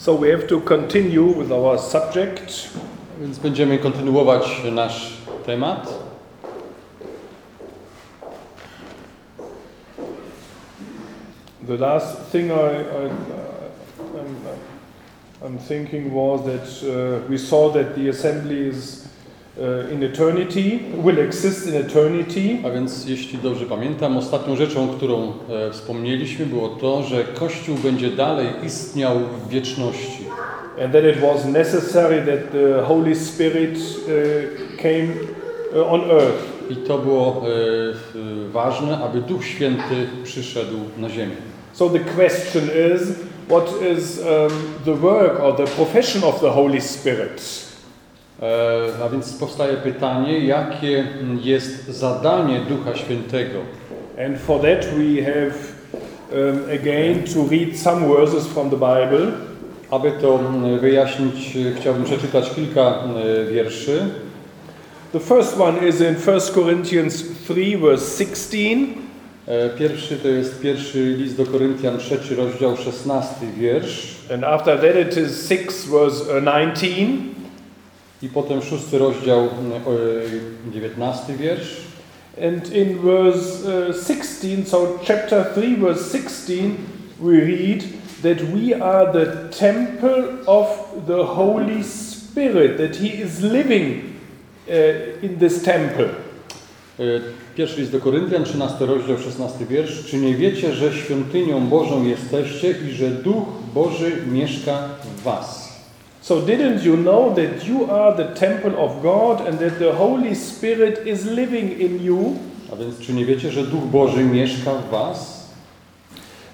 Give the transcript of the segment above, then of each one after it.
So we have to continue with our subject. Więc będziemy kontynuować nasz temat. The last thing I, I, I'm, I'm thinking was that uh, we saw that the assembly is in eternity, will exist in eternity. A więc jeśli dobrze pamiętam, ostatnią rzeczą, którą e, wspomnieliśmy było to, że Kościół będzie dalej istniał w wieczności. And that it was necessary that the Holy Spirit uh, came uh, on earth. I to było e, e, ważne, aby Duch Święty przyszedł na ziemię. So the question is, what is um, the work or the profession of the Holy Spirit? E, a więc powstaje pytanie, jakie jest zadanie Ducha Świętego? And for that we have um, again to read some verses from the Bible. Aby to mm, wyjaśnić, chciałbym przeczytać kilka e, wierszy. The first one is in 1 Corinthians 3 verse 16. E, Pierwszy to jest pierwszy list do Koryntian, trzeci rozdział, szesnasty wiersz. And after that it is 6 verse uh, 19. I potem szósty rozdział, e, dziewiętnasty wiersz. And in verse uh, 16, so chapter 3 verse 16, we read that we are the temple of the Holy Spirit, that He is living uh, in this temple. E, Pierwszy list do Koryntian, 13 rozdział, 16 wiersz. Czy nie wiecie, że świątynią Bożą jesteście i że Duch Boży mieszka w was? So, didn't you know that you are the temple of God and that the Holy Spirit is living in you? A więc czy nie wiecie, że Duch Boży mieszka w was?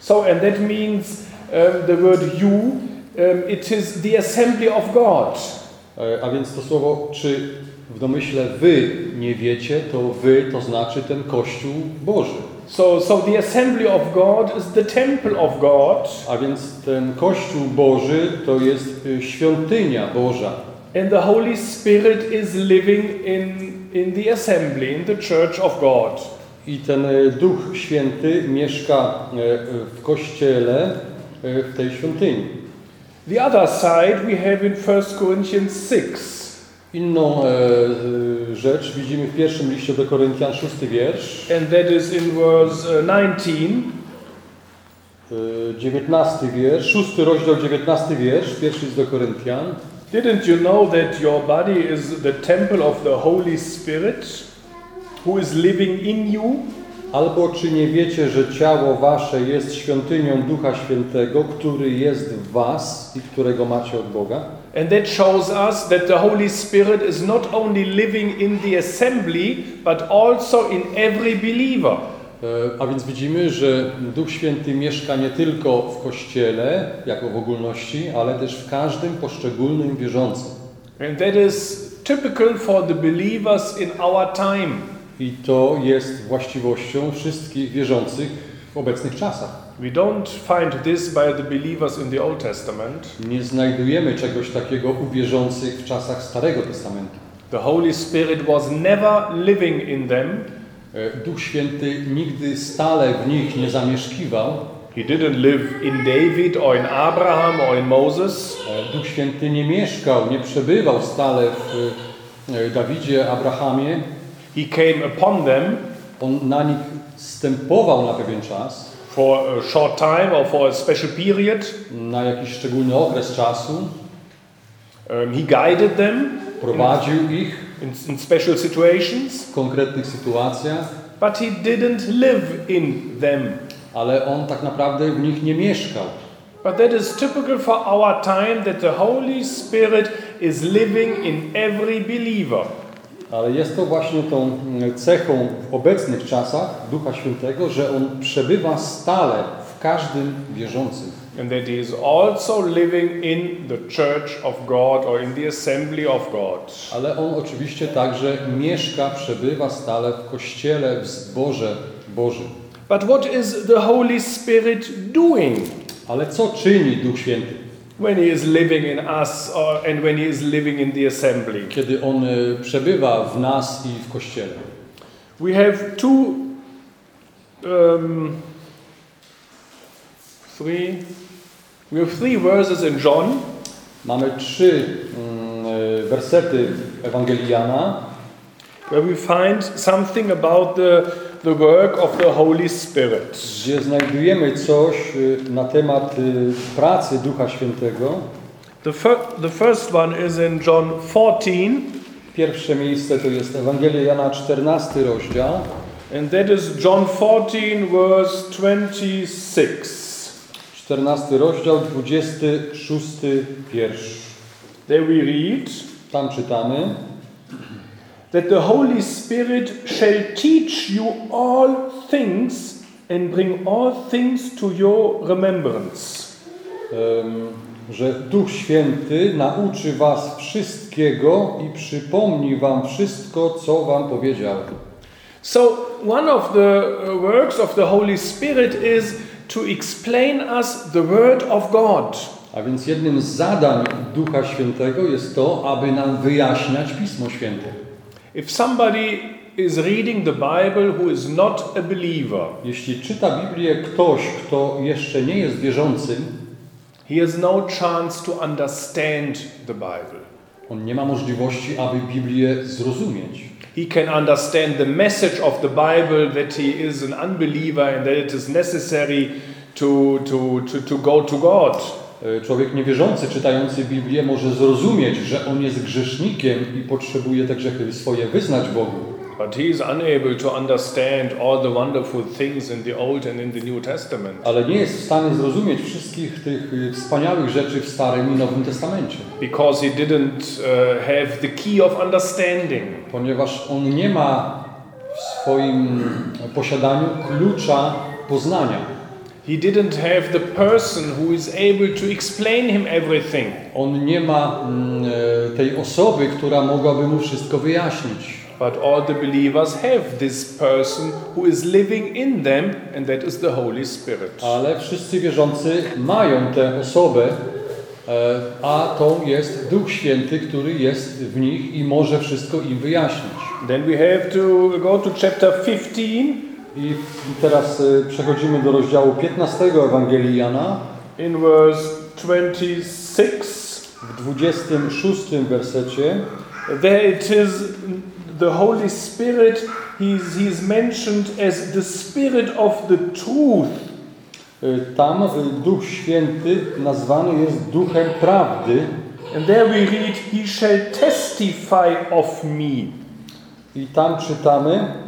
So, and that means um, the word you, um, it is the assembly of God. E, A więc to słowo, czy w domyśle wy nie wiecie, to wy to znaczy ten Kościół Boży. So, so the assembly of God is the temple of God, A więc ten Kościół Boży to jest y, świątynia Boża. and the Holy Spirit is living in, in the assembly, in the church of God. I ten y, Duch Święty mieszka y, w Kościele, w tej świątyni. The other side we have in 1 Corinthians 6. Inną e, y, rzecz widzimy w pierwszym liście do Koryntian, szósty wiersz, And that is in verse uh, 19. y, dziewiętnasty wiersz, szósty rozdział, dziewiętnasty wiersz, pierwszy list do Koryntian. Didn't you know that your body is the temple of the Holy Spirit who is living in you? Albo czy nie wiecie, że ciało wasze jest świątynią Ducha Świętego, który jest w was i którego macie od Boga? And that shows us that the Holy Spirit is not only living in the assembly, but also in every believer. E, A więc widzimy, że Duch Święty mieszka nie tylko w Kościele, jako w ogólności, ale też w każdym poszczególnym wierzącym. And that is typical for the believers in our time. I to jest właściwością wszystkich wierzących w obecnych czasach. We don't find this by the believers in the Old Testament. Nie znajdujemy czegoś takiego u wierzących w czasach Starego Testamentu. The Holy Spirit was never living in them. E, Duch Święty nigdy stale w nich nie zamieszkiwał. He didn't live in David or in Abraham or in Moses. E, Duch Święty nie mieszkał, nie przebywał stale w e, Dawidzie, Abrahamie. He came upon them On na nich stępował na pewien czas, for a short time or for a special period. na jakiś szczególny okres czasu. Um, he guided them Prowadził ich in, in special situations, w konkretnych sytuacjach, but he didn't live in them. ale on tak naprawdę w nich nie mieszkał. But that is typical for our time that the Holy Spirit is living in every believer. Ale jest to właśnie tą mm, cechą w obecnych czasach Ducha Świętego, że On przebywa stale w każdym wierzącym. And that he is also living in the church of God or in the assembly of God. Ale On oczywiście także mieszka, przebywa stale w Kościele, w zborze Bożym. But what is the Holy Spirit doing Ale co czyni Duch Święty, when he is living in us or, and when he is living in the assembly? kiedy On przebywa w nas i w Kościele? We have two, um, three, We have three verses in John. Mamy trzy mm, wersety Ewangelii Jana, where we find something about the, the work of the Holy Spirit. gdzie znajdujemy coś e, na temat e, pracy Ducha Świętego. The, fir- the first one is in John 14, Pierwsze miejsce to jest Ewangelia Jana 14 rozdział. and that is John 14, verse 26. 14 rozdział, 26 wiersz. There we read Tam czytamy, that the Holy Spirit shall teach you all things and bring all things to your remembrance. em, że Duch Święty nauczy was wszystkiego i przypomni wam wszystko, co wam powiedział. So, one of the uh, works of the Holy Spirit is to explain us the Word of God. A więc jednym z zadań Ducha Świętego jest to, aby nam wyjaśniać Pismo Święte. If somebody is reading the Bible who is not a believer, Jeśli czyta Biblię ktoś, kto jeszcze nie jest wierzącym, he has no chance to understand the Bible. on nie ma możliwości, aby Biblię zrozumieć. He can understand the message of the Bible that he is an unbeliever and that it is necessary to, to, to, to go to God. E, Człowiek niewierzący, czytający Biblię, może zrozumieć, że on jest grzesznikiem i potrzebuje te grzechy swoje wyznać Bogu. Ale nie jest w stanie zrozumieć wszystkich tych y, wspaniałych rzeczy w Starym i Nowym Testamencie, because he didn't uh, have the key of understanding. ponieważ on nie ma w swoim posiadaniu klucza poznania. He didn't have the person who is able to explain him everything. On nie ma mm, e, tej osoby, która mogłaby mu wszystko wyjaśnić. But all the believers have this person who is living in them, and that is the Holy Spirit. Ale wszyscy wierzący mają tę osobę, e, a tą jest Duch Święty, który jest w nich i może wszystko im wyjaśnić. Then we have to go to chapter 15, I teraz e, przechodzimy do rozdziału 15 Ewangelii Jana. in verse 26. W 26 wersecie There it is the Holy Spirit, he's, he's mentioned as the Spirit of the truth. y, tam y, Duch Święty nazwany jest Duchem Prawdy And there we read, He shall testify of me. i tam czytamy,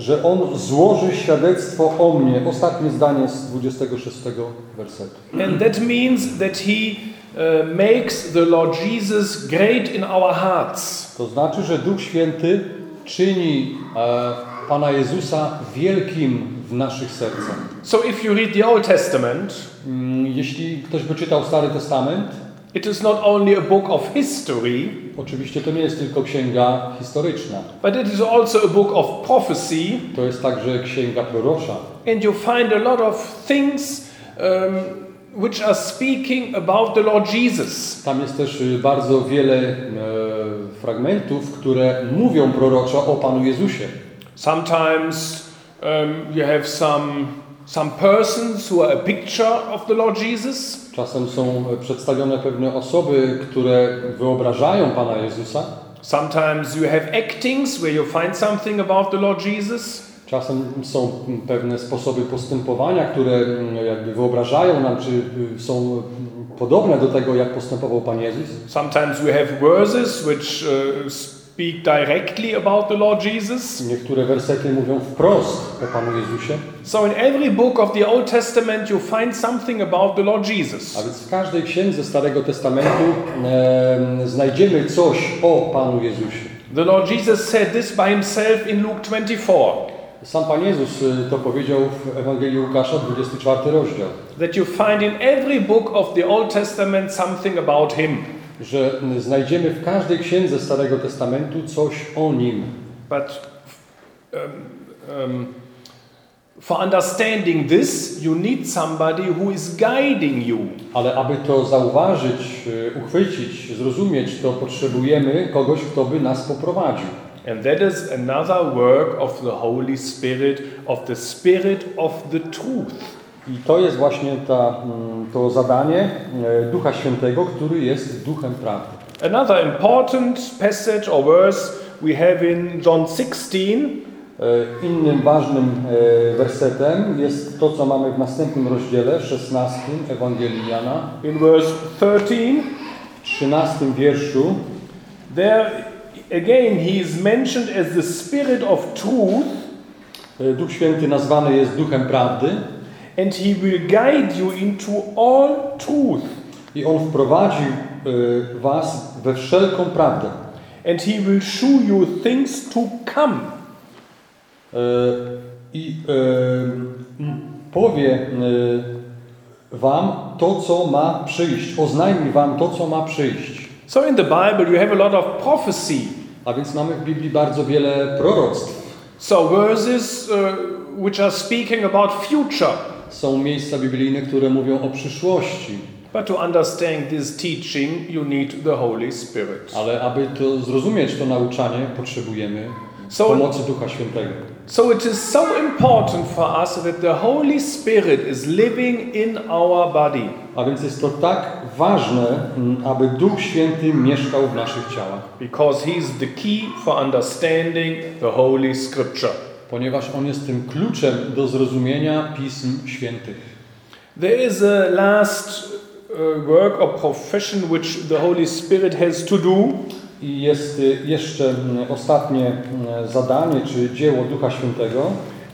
że On złoży świadectwo o mnie. Ostatnie zdanie z 26 wersetu. And that means that He uh, makes the Lord Jesus great in our hearts. To znaczy, że Duch Święty czyni e, Pana Jezusa wielkim w naszych sercach. So if you read the Old Testament, Mm, Jeśli ktoś by czytał Stary Testament, it is not only a book of history, oczywiście to nie jest tylko księga historyczna. but it is also a book of prophecy. To jest także księga prorocza. And you find a lot of things um, which are speaking about the Lord Jesus. Tam jest też y, bardzo wiele e, fragmentów, które mówią proroczo o Panu Jezusie. Sometimes um, you have some, some persons who are a picture of the Lord Jesus. Czasem są e, przedstawione pewne osoby, które wyobrażają Pana Jezusa. Sometimes you have actings where you find something about the Lord Jesus. Czasem są pewne sposoby postępowania, które mm, jakby wyobrażają nam, czy y, są podobne do tego, jak postępował Pan Jezus. Sometimes we have verses which uh, speak directly about the Lord Jesus. Niektóre wersety mówią wprost o Panu Jezusie, So in every book of the Old Testament you find something about the Lord Jesus. a więc w każdej księdze Starego Testamentu em, znajdziemy coś o Panu Jezusie. The Lord Jesus said this by himself in Luke 24 Sam Pan Jezus y, to powiedział w Ewangelii Łukasza, 24 rozdział, that you find in every book of the Old Testament something about him. Że znajdziemy w każdej księdze Starego Testamentu coś o Nim. But um, um, for understanding this, you need somebody who is guiding you. Ale aby to zauważyć, y, uchwycić, zrozumieć, to potrzebujemy kogoś, kto by nas poprowadził. And that is another work of the Holy Spirit, of the Spirit of the truth. I to jest właśnie ta, mm, to zadanie e, Ducha Świętego, który jest Duchem Prawdy. Another important passage or verse we have in John 16, E, Innym ważnym e, wersetem jest to, co mamy w następnym rozdziale, 16 Ewangelii Jana, in verse 13. w 13 wierszu. There again he is mentioned as the Spirit of truth, Duch Święty nazwany jest Duchem Prawdy and he will guide you into all truth. i On wprowadzi e, was we wszelką prawdę. And he will show you things to come. E, I m, powie e, wam to, co ma przyjść. Oznajmi wam to, co ma przyjść. So in the Bible you have a lot of prophecy. A więc mamy w Biblii bardzo wiele proroctw. So verses uh, which are speaking about future. Są miejsca biblijne, które mówią o przyszłości. But to understand this teaching, you need the Holy Spirit. Ale aby to zrozumieć to nauczanie, potrzebujemy So- pomocy Ducha Świętego. So it is so important for us that the Holy Spirit is living in our body. A więc jest to tak ważne, aby Duch Święty mieszkał w naszych ciałach, Because He is the key for understanding the Holy Scripture. Ponieważ On jest tym kluczem do zrozumienia Pism Świętych. There is a last uh, work or profession which the Holy Spirit has to do, I jest y, jeszcze mm, ostatnie mm, zadanie, czy dzieło Ducha Świętego.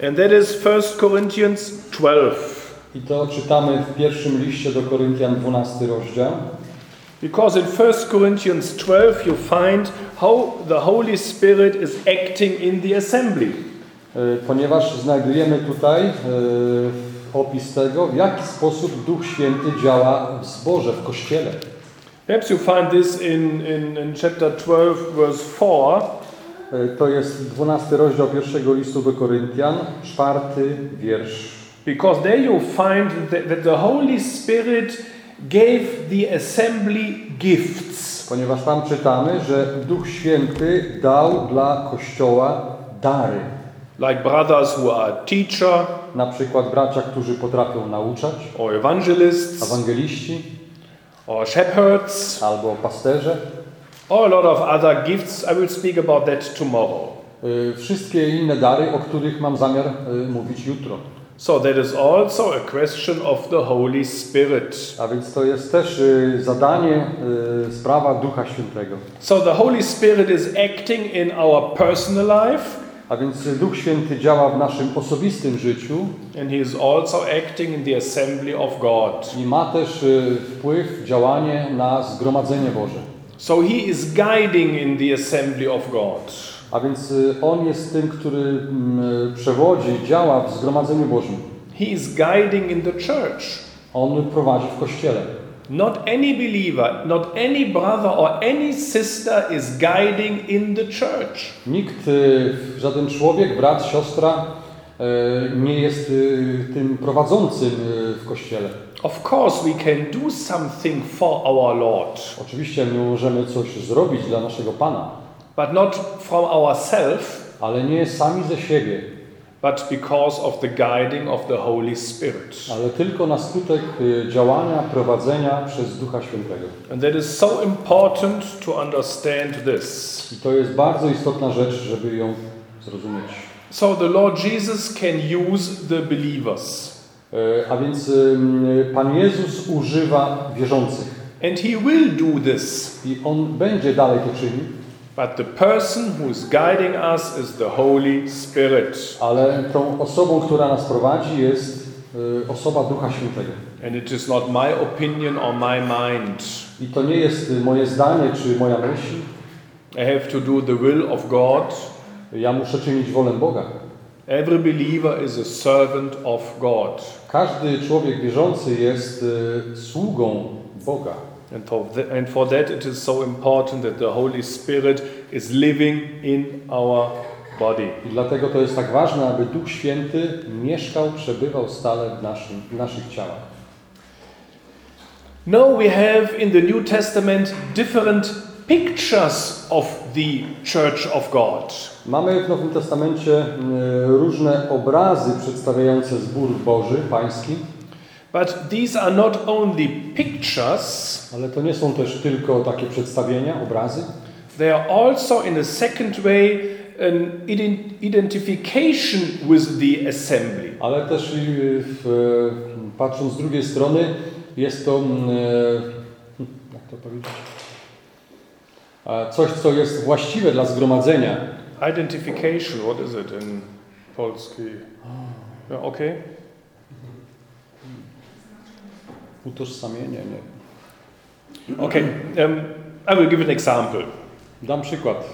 and that is 1 Corinthians 12. I to czytamy w pierwszym liście do Koryntian, 12 rozdział. Because in 1 Corinthians 12 you find how the Holy Spirit is acting in the assembly. Y, Ponieważ znajdujemy tutaj y, opis tego, w jaki sposób Duch Święty działa w zborze, w kościele. Perhaps you find this in, in, in chapter 12, verse 4. Y, To jest 12 rozdział pierwszego listu do Koryntian, czwarty wiersz. Because there you find that, that the Holy Spirit gave the assembly gifts. Ponieważ tam czytamy, że Duch Święty dał dla Kościoła dary. Like brothers who are teacher Na przykład bracia, którzy potrafią nauczać, or evangelists ewangeliści or shepherds albo pasterze. or a lot of other gifts. I will speak about that tomorrow. Y, Wszystkie inne dary, o których mam zamiar y, mówić jutro. So that is also a question of the Holy Spirit. A więc to jest też y, zadanie, y, sprawa Ducha Świętego. So the Holy Spirit is acting in our personal life A więc Duch Święty działa w naszym osobistym życiu and he is also acting in the assembly of God. i ma też y, wpływ, działanie na zgromadzenie Boże. So he is guiding in the assembly of God. A więc y, On jest tym, który mm, przewodzi, działa w zgromadzeniu Bożym. He is guiding in the church. On prowadzi w Kościele. Not any believer, not any brother or any sister is guiding in the church. Nikt, y, żaden człowiek, brat, siostra y, nie jest y, tym prowadzącym w Kościele. Of course, we can do something for our Lord, Oczywiście my możemy coś zrobić dla naszego Pana, but not from ourselves, ale nie sami ze siebie, but because of the guiding of the Holy Spirit. ale tylko na skutek y, działania, prowadzenia przez Ducha Świętego. And that is so important to understand this. I to jest bardzo istotna rzecz, żeby ją zrozumieć. So the Lord Jesus can use the believers, Y, A więc Pan Jezus używa wierzących and He will do this. i On będzie dalej to czynił, But the person who is guiding us is the Holy Spirit. ale tą osobą, która nas prowadzi jest y, osoba Ducha Świętego. And it is not my opinion or my mind. I to nie jest y, moje zdanie czy moja myśl. I have to do the will of God. Ja muszę czynić wolę Boga. Every believer is a servant of God. Każdy człowiek wierzący jest y, sługą Boga. And for, th- and for that, it is so important that the Holy Spirit is living in our body. I dlatego to jest tak ważne, aby Duch Święty mieszkał, przebywał stale w, naszym, w naszych ciałach. No, we have in the New Testament different pictures of the Church of God. Mamy w Nowym Testamencie y, różne obrazy przedstawiające zbór Boży, pański. But these are not only pictures, Ale to nie są też tylko takie przedstawienia, obrazy. they are also, in a second way, an ident- identification with the assembly. Ale też i w, patrząc z drugiej strony, jest to, mm, e, jak to powiedzieć, coś, co jest właściwe dla zgromadzenia. Identification, what is it in Polski? Yeah, okay. Utożsamienie, nie. Okay, um, I will give an example. Dam przykład.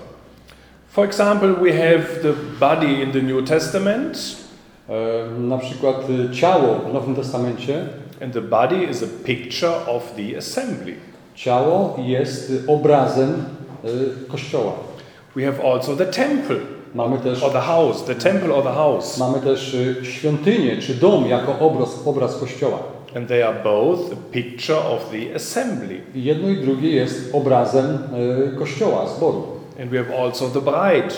For example, we have the body in the New Testament, E, Na przykład e, ciało w Nowym Testamencie. and the body is a picture of the assembly. Ciało jest obrazem e, Kościoła. We have also the temple Mamy też, or the house, the temple or the house, mamy też e, świątynię czy dom jako obraz, obraz Kościoła. And they are both a picture of the assembly. Jedno i drugie jest obrazem e, Kościoła, zboru. And we have also the bride,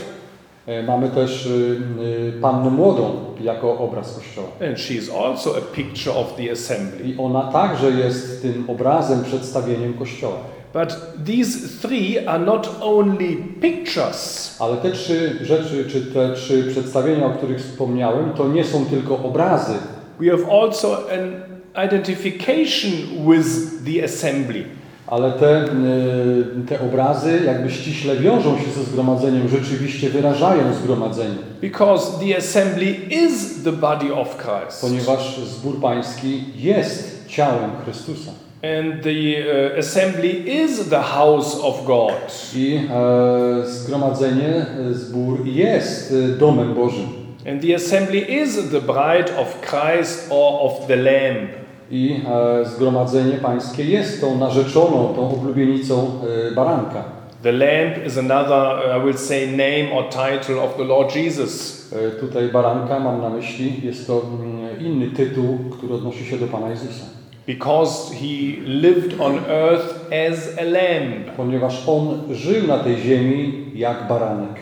E, Mamy też y, Pannę Młodą jako obraz Kościoła. and she is also a picture of the assembly. I ona także jest tym obrazem, przedstawieniem Kościoła. But these three are not only pictures, Ale te trzy rzeczy, czy te trzy przedstawienia, o których wspomniałem, to nie są tylko obrazy, we have also an identification with the assembly. ale te, y, te obrazy jakby ściśle wiążą się ze zgromadzeniem, rzeczywiście wyrażają zgromadzenie. Because the assembly is the body of Christ. Ponieważ zbór pański jest ciałem Chrystusa. And the uh, assembly is the house of God. I e, zgromadzenie, e, zbór jest e, domem Bożym. And the assembly is the bride of Christ or of the Lamb. I e, zgromadzenie pańskie jest tą narzeczoną, tą oblubienicą e, baranka. The lamb is another, I will say, name or title of the Lord Jesus. E, tutaj baranka mam na myśli, jest to mm, inny tytuł, który odnosi się do Pana Jezusa. Because he lived on earth as a lamb. Ponieważ On żył na tej ziemi jak baranek.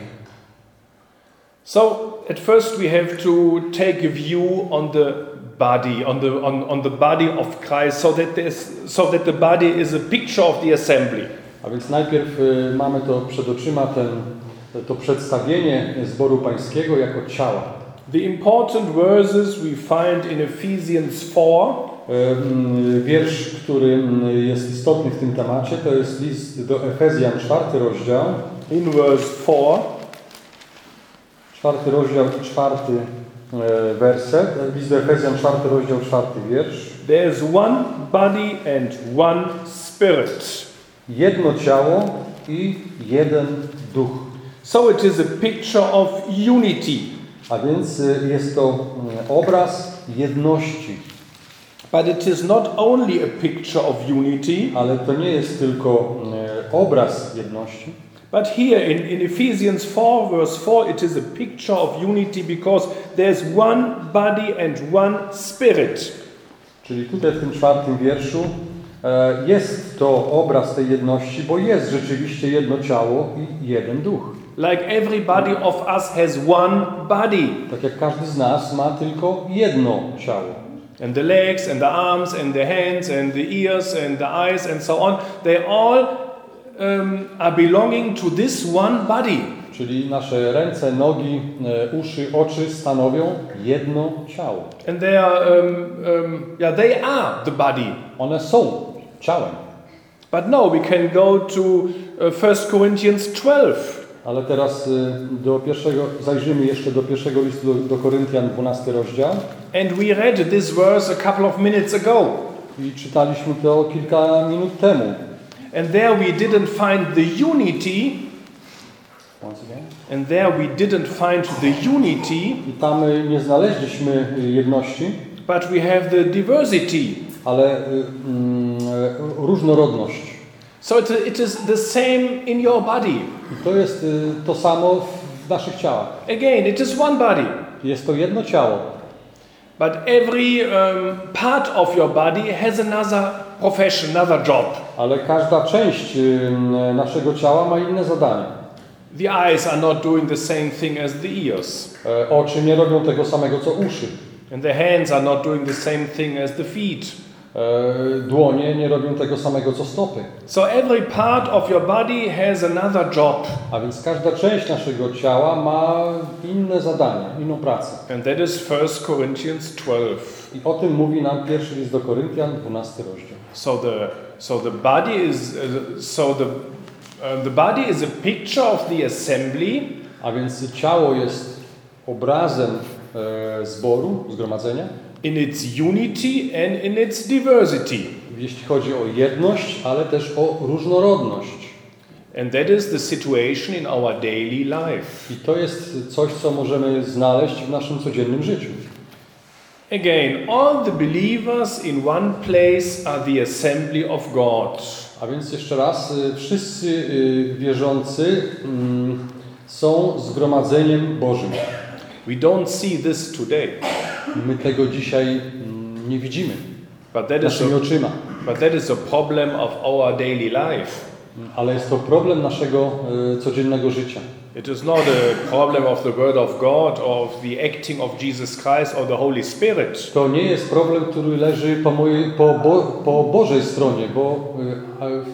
So, at first, we have to take a view on the body, on the, on, on the body of Christ, so that, there's, so that the body is a picture of the assembly. A więc najpierw e, mamy to przed oczyma ten, to przedstawienie zboru pańskiego jako ciała. The important verses we find in Ephesians 4 E, mm, Wiersz, który jest istotny w tym temacie, to jest list do Efezjan, czwarty rozdział. in verse 4. Czwarty rozdział i czwarty werset. List do Efezjan, czwarty rozdział, czwarty wiersz. There is one body and one spirit. Jedno ciało i jeden duch. So it is a picture of unity. A więc e, jest to mm, obraz jedności. But it is not only a picture of unity, Ale to nie jest tylko e, obraz jedności, but here in, in Ephesians 4, verse 4, it is a picture of unity because there's one body and one spirit. czyli tutaj w tym czwartym wierszu e, jest to obraz tej jedności, bo jest rzeczywiście jedno ciało i jeden duch. Like everybody of us has one body. Tak jak każdy z nas ma tylko jedno ciało. And the legs and the arms and the hands and the ears and the eyes and so on, they all um, are belonging to this one body. Czyli nasze ręce, nogi, e, uszy, oczy stanowią jedno ciało. And they are, um, um, yeah, they are the body. One są ciałem. But no, we can go to uh, 1 Corinthians 12. Ale teraz y, do pierwszego, zajrzymy jeszcze do pierwszego listu do, do Koryntian, 12 rozdział. And we read this verse a couple of minutes ago. I czytaliśmy to kilka minut temu. And there we didn't find the unity, Once again. and there we didn't find the unity, I tam y, nie znaleźliśmy y, jedności, but we have the diversity. ale y, mm, różnorodność. So it, it is the same in your body. I to jest to samo w naszych ciałach. Again, it is one body. Jest to jedno ciało, But every um, part of your body has another profession, another job. ale każda część naszego ciała ma inne zadanie. The eyes are not doing the same thing as the ears. E, Oczy nie robią tego samego co uszy. And the hands are not doing the same thing as the feet. E, Dłonie nie robią tego samego co stopy. So every part of your body has another job. A więc każda część naszego ciała ma inne zadania, inną pracę. And that is 1 Corinthians 12. I o tym mówi nam pierwszy list do Koryntian, 12 rozdział. So the so the body is so the uh, the body is a picture of the assembly A więc ciało jest obrazem e, zboru, zgromadzenia, in its unity and in its diversity. jeśli chodzi o jedność, ale też o różnorodność. And that is the situation in our daily life. I to jest coś, co możemy znaleźć w naszym codziennym życiu. Again, all the believers in one place are the assembly of God. A więc jeszcze raz, y, wszyscy y, wierzący mm, są zgromadzeniem Bożym. We don't see this today, My tego dzisiaj mm, nie widzimy but that is naszymi a, oczyma, but that is a problem of our daily life. ale jest to problem naszego y, codziennego życia. It is not a problem of the Word of God or of the acting of Jesus Christ or the Holy Spirit. To nie jest problem, który leży po, mojej, po, bo, po Bożej stronie, bo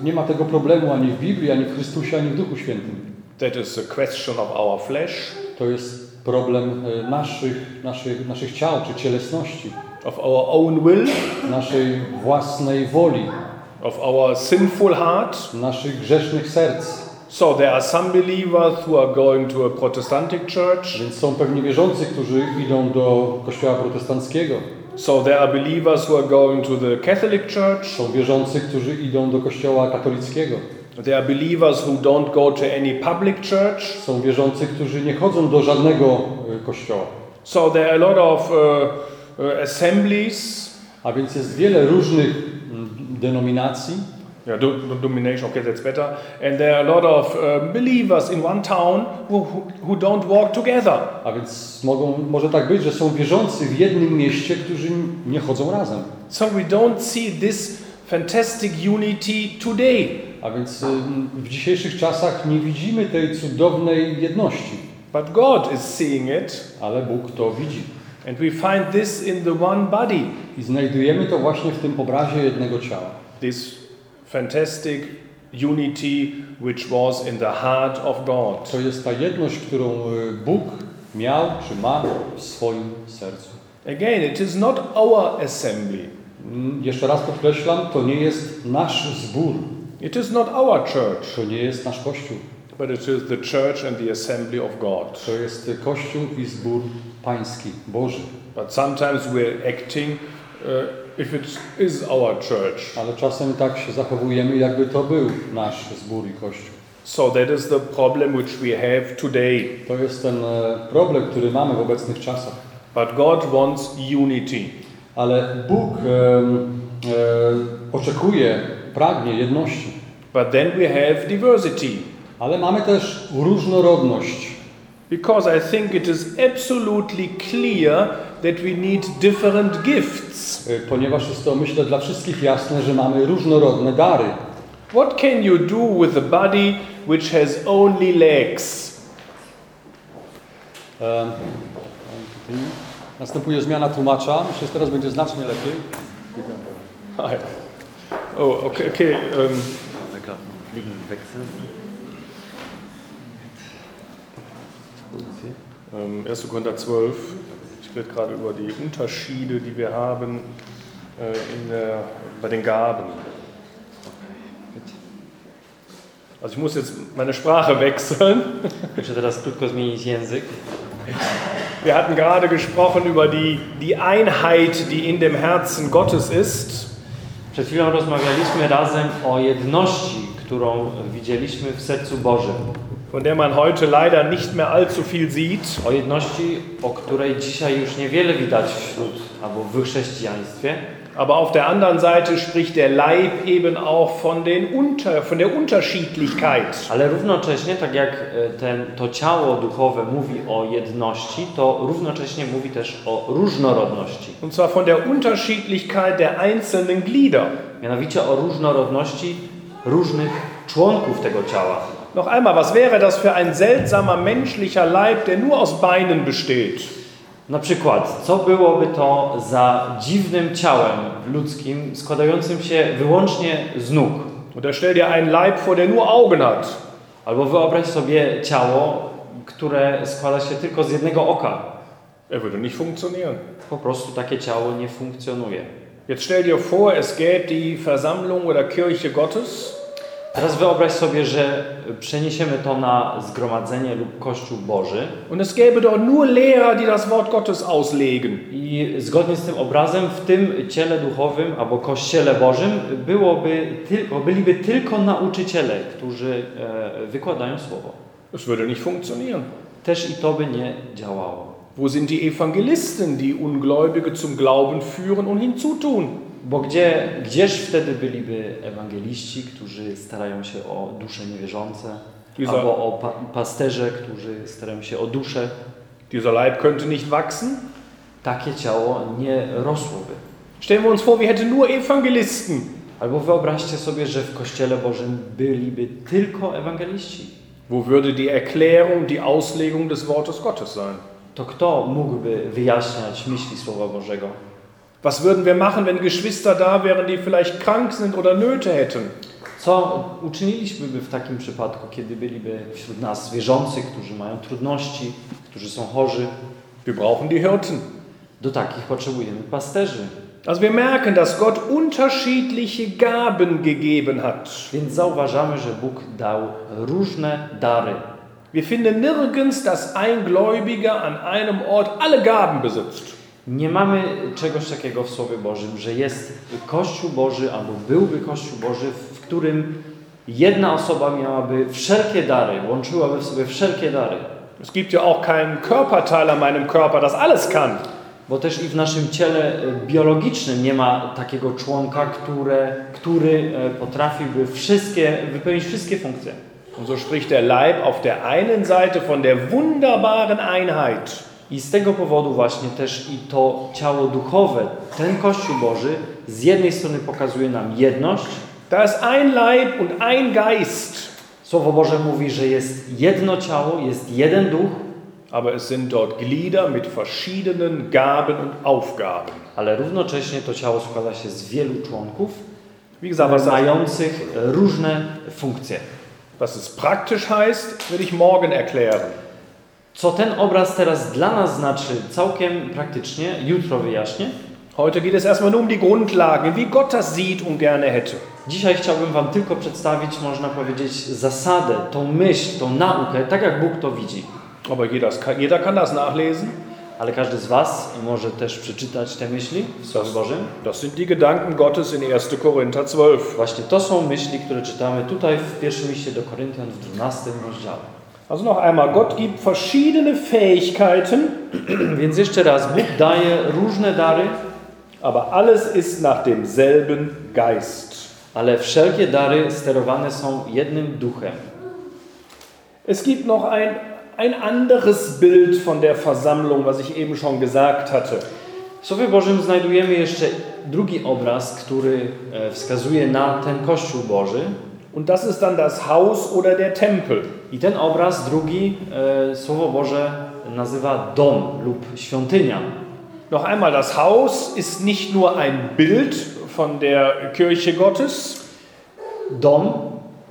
y, nie ma tego problemu ani w Biblii, ani w Chrystusie, ani w Duchu Świętym. That is a question of our flesh, To jest problem y, naszych, naszych, naszych ciał czy cielesności, of our own will, naszej własnej woli, of our sinful heart. naszych grzesznych serc. So there are some believers who are going to a Protestantic church. Więc są pewni wierzący, którzy idą do kościoła protestanckiego. So there are believers who are going to the Catholic Church. Są wierzący, którzy idą do kościoła katolickiego. There are believers who don't go to any public church. Są wierzący, którzy nie chodzą do żadnego y, kościoła. So there are a lot of uh, assemblies. A więc jest wiele różnych denominacji, Yeah, do, do- domination, okay, that's better. And there are a lot of uh, believers in one town who, who, who don't walk together. a więc mogą, może tak być, że są wierzący w jednym mieście, którzy nie chodzą razem. So we don't see this fantastic unity today. A więc y, w dzisiejszych czasach nie widzimy tej cudownej jedności, But God is seeing it. ale Bóg to widzi. And we find this in the one body. I znajdujemy to właśnie w tym obrazie jednego ciała. This fantastic unity which was in the heart of God. To jest ta jedność, którą y, Bóg miał czy ma w swoim sercu. Again, it is not our assembly. Mm, Jeszcze raz podkreślam, to nie jest nasz zbór, It is not our church, to nie jest nasz Kościół. but it is the church and the assembly of God. To jest Kościół i zbór pański, Boży. But sometimes we're acting uh, if it is our church. Ale czasem tak się zachowujemy, jakby to był nasz zbór i Kościół. So that is the problem which we have today. To jest ten e, problem, który mamy w obecnych czasach. But God wants unity. Ale Bóg em, e, oczekuje, pragnie jedności. But then we have diversity. Ale mamy też różnorodność. Because I think it is absolutely clear that we need different gifts. E, Ponieważ jest to, myślę, dla wszystkich jasne, że mamy różnorodne dary. What can you do with a body which has only legs? E, Następuje zmiana tłumacza. Myślę, że teraz będzie znacznie lepiej. Oh, okay, okay. Wechseln. ähm, 1. Korinther 12. Ich rede gerade über die Unterschiede, die wir haben äh, der, bei den Gaben. Also ich muss jetzt meine Sprache wechseln. Wir hatten gerade gesprochen über die, die Einheit, die in dem Herzen Gottes ist. Przed chwilą rozmawialiśmy razem o jedności, którą widzieliśmy w sercu Bożym. von der man heute leider nicht mehr allzu viel sieht. O jedności, o której dzisiaj już niewiele widać wśród albo w chrześcijaństwie. Aber auf der anderen Seite spricht der Leib eben auch von, den Unter, von der Unterschiedlichkeit. Ale równocześnie, tak jak e, ten, to ciało duchowe mówi o jedności, to równocześnie mówi też o różnorodności. Und zwar von der Unterschiedlichkeit der einzelnen Glieder. Mianowicie o różnorodności różnych członków tego ciała. Noch einmal, was wäre das für ein seltsamer menschlicher Leib, der nur aus Beinen besteht? Na przykład, co byłoby to za dziwnym ciałem ludzkim składającym się wyłącznie z nóg? Da stell dir einen Leib vor, der nur Augen hat. Albo wyobraź sobie ciało, które składa się tylko z jednego oka. Er würde nicht funktionieren. Po prostu takie ciało nie funkcjonuje. Jetzt stell dir vor, es gäbe die Versammlung oder Kirche Gottes Teraz wyobraź sobie, że przeniesiemy to na zgromadzenie lub Kościół Boży und es gäbe dort nur Lehrer, die das Wort Gottes auslegen. i zgodnie z tym obrazem w tym ciele duchowym albo Kościele Bożym byłoby tylko, byliby tylko nauczyciele, którzy e, wykładają słowo. Es würde nicht funktionieren. Też i to by nie działało. Wo sind die Evangelisten, die Ungläubige zum Glauben führen und hinzutun? Bo gdzie, gdzież wtedy byliby ewangeliści, którzy starają się o dusze niewierzące, Dieser- albo o pa pasterze, którzy starają się o duszę? Dieser Leib könnte nicht wachsen. Takie ciało nie rosłoby. Stellen wir uns vor, wir hätten nur Evangelisten. Albo wyobraźcie sobie, że w Kościele Bożym byliby tylko ewangeliści. Wo würde die Erklärung, die Auslegung des Wortes Gottes sein? To kto mógłby wyjaśniać myśli Słowa Bożego? Was würden wir machen, wenn Geschwister da wären, die vielleicht krank sind oder Nöte hätten? Co uczyniliśmy w takim przypadku, kiedy byliby wśród nas wierzący, którzy mają trudności, którzy są chorzy? Wir brauchen die Hirten. Do takich potrzebujemy pasterzy. Also wir merken, dass Gott unterschiedliche Gaben gegeben hat. Więc zauważamy, że Bóg dał różne dary. Wir finden nirgends, dass ein Gläubiger an einem Ort alle Gaben besitzt. Nie mamy czegoś takiego w Słowie Bożym, że jest Kościół Boży albo byłby Kościół Boży, w którym jedna osoba miałaby wszelkie dary, łączyłaby w sobie wszelkie dary. Es gibt ja auch keinen Körperteil an meinem Körper, das alles kann. Bo też i w naszym ciele e, biologicznym nie ma takiego członka, które, który e, potrafiłby wszystkie, wypełnić wszystkie funkcje. Und so spricht der Leib auf der einen Seite von der wunderbaren Einheit. I z tego powodu właśnie też i to ciało duchowe, ten Kościół Boży z jednej strony pokazuje nam jedność. Da ist ein Leib und ein Geist. Słowo Boże mówi, że jest jedno ciało, jest jeden duch, Aber es sind dort Glieder mit verschiedenen Gaben und Aufgaben. ale równocześnie to ciało składa się z wielu członków Wie gesagt, das, mających różne funkcje. was es praktisch heißt, will ich morgen erklären. Co ten obraz teraz dla nas znaczy całkiem praktycznie, jutro wyjaśnię. Heute geht es erstmal nur um die Grundlagen, wie Gott das sieht und gerne hätte. Dzisiaj chciałbym Wam tylko przedstawić, można powiedzieć, zasadę, tą myśl, tą naukę, tak jak Bóg to widzi. Aber jeder, jeder kann das nachlesen. Ale każdy z Was może też przeczytać te myśli w Słowie Bożym. Das sind die Gedanken Gottes in 1. Korinther 12. Właśnie to są myśli, które czytamy tutaj w pierwszym liście do Koryntian w 12 rozdziale. Also noch einmal, Gott gibt verschiedene Fähigkeiten, Więc jeszcze raz, Bóg daje różne dary, aber alles ist nach demselben Geist. ale wszelkie dary sterowane są jednym duchem. Es gibt noch ein, ein anderes Bild von der Versammlung, was ich eben schon gesagt hatte. W Słowie Bożym znajdujemy jeszcze drugi obraz, który e, wskazuje na ten Kościół Boży. Und das ist dann das Haus oder der Tempel. I ten obraz drugi e, Słowo Boże nazywa dom lub świątynia. Noch einmal, das Haus ist nicht nur ein Bild von der Kirche Gottes, Dom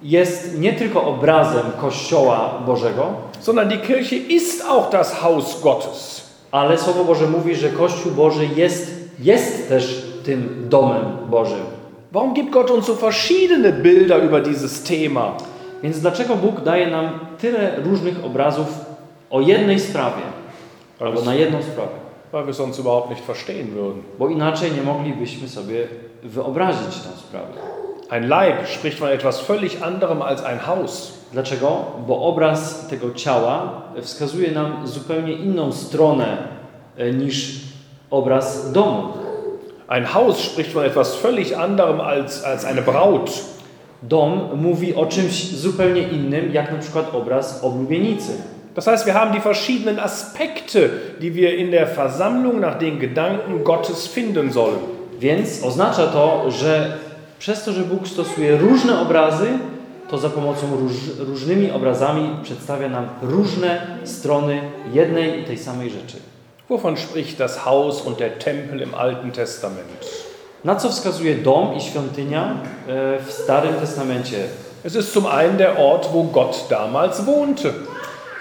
jest nie tylko obrazem Kościoła Bożego, sondern die Kirche ist auch das Haus Gottes. ale Słowo Boże mówi, że Kościół Boży jest, jest też tym domem Bożym. Warum gibt Gott uns so verschiedene Bilder über dieses Thema? Więc dlaczego Bóg daje nam tyle różnych obrazów o jednej sprawie, albo na jedną sprawę? Weil wir sonst überhaupt nicht verstehen würden. Bo inaczej nie moglibyśmy sobie wyobrazić tę sprawę. Ein Leib spricht von etwas völlig anderem als ein Haus. Dlaczego? Bo obraz tego ciała wskazuje nam zupełnie inną stronę e, niż obraz domu. Ein Haus spricht von etwas völlig anderem als, als eine Braut. Dom mówi o czymś zupełnie innym, jak na przykład obraz oblubienicy. Das heißt, wir haben die verschiedenen Aspekte, die wir in der Versammlung nach den Gedanken Gottes finden sollen. Więc oznacza to, że przez to, że Bóg stosuje różne obrazy, to za pomocą róż, różnymi obrazami przedstawia nam różne strony jednej i tej samej rzeczy. Wovon spricht das Haus und der Tempel im Alten Testament? Na co wskazuje dom i świątynia e, w Starym Testamencie? Es ist zum einen der Ort, wo Gott damals wohnte.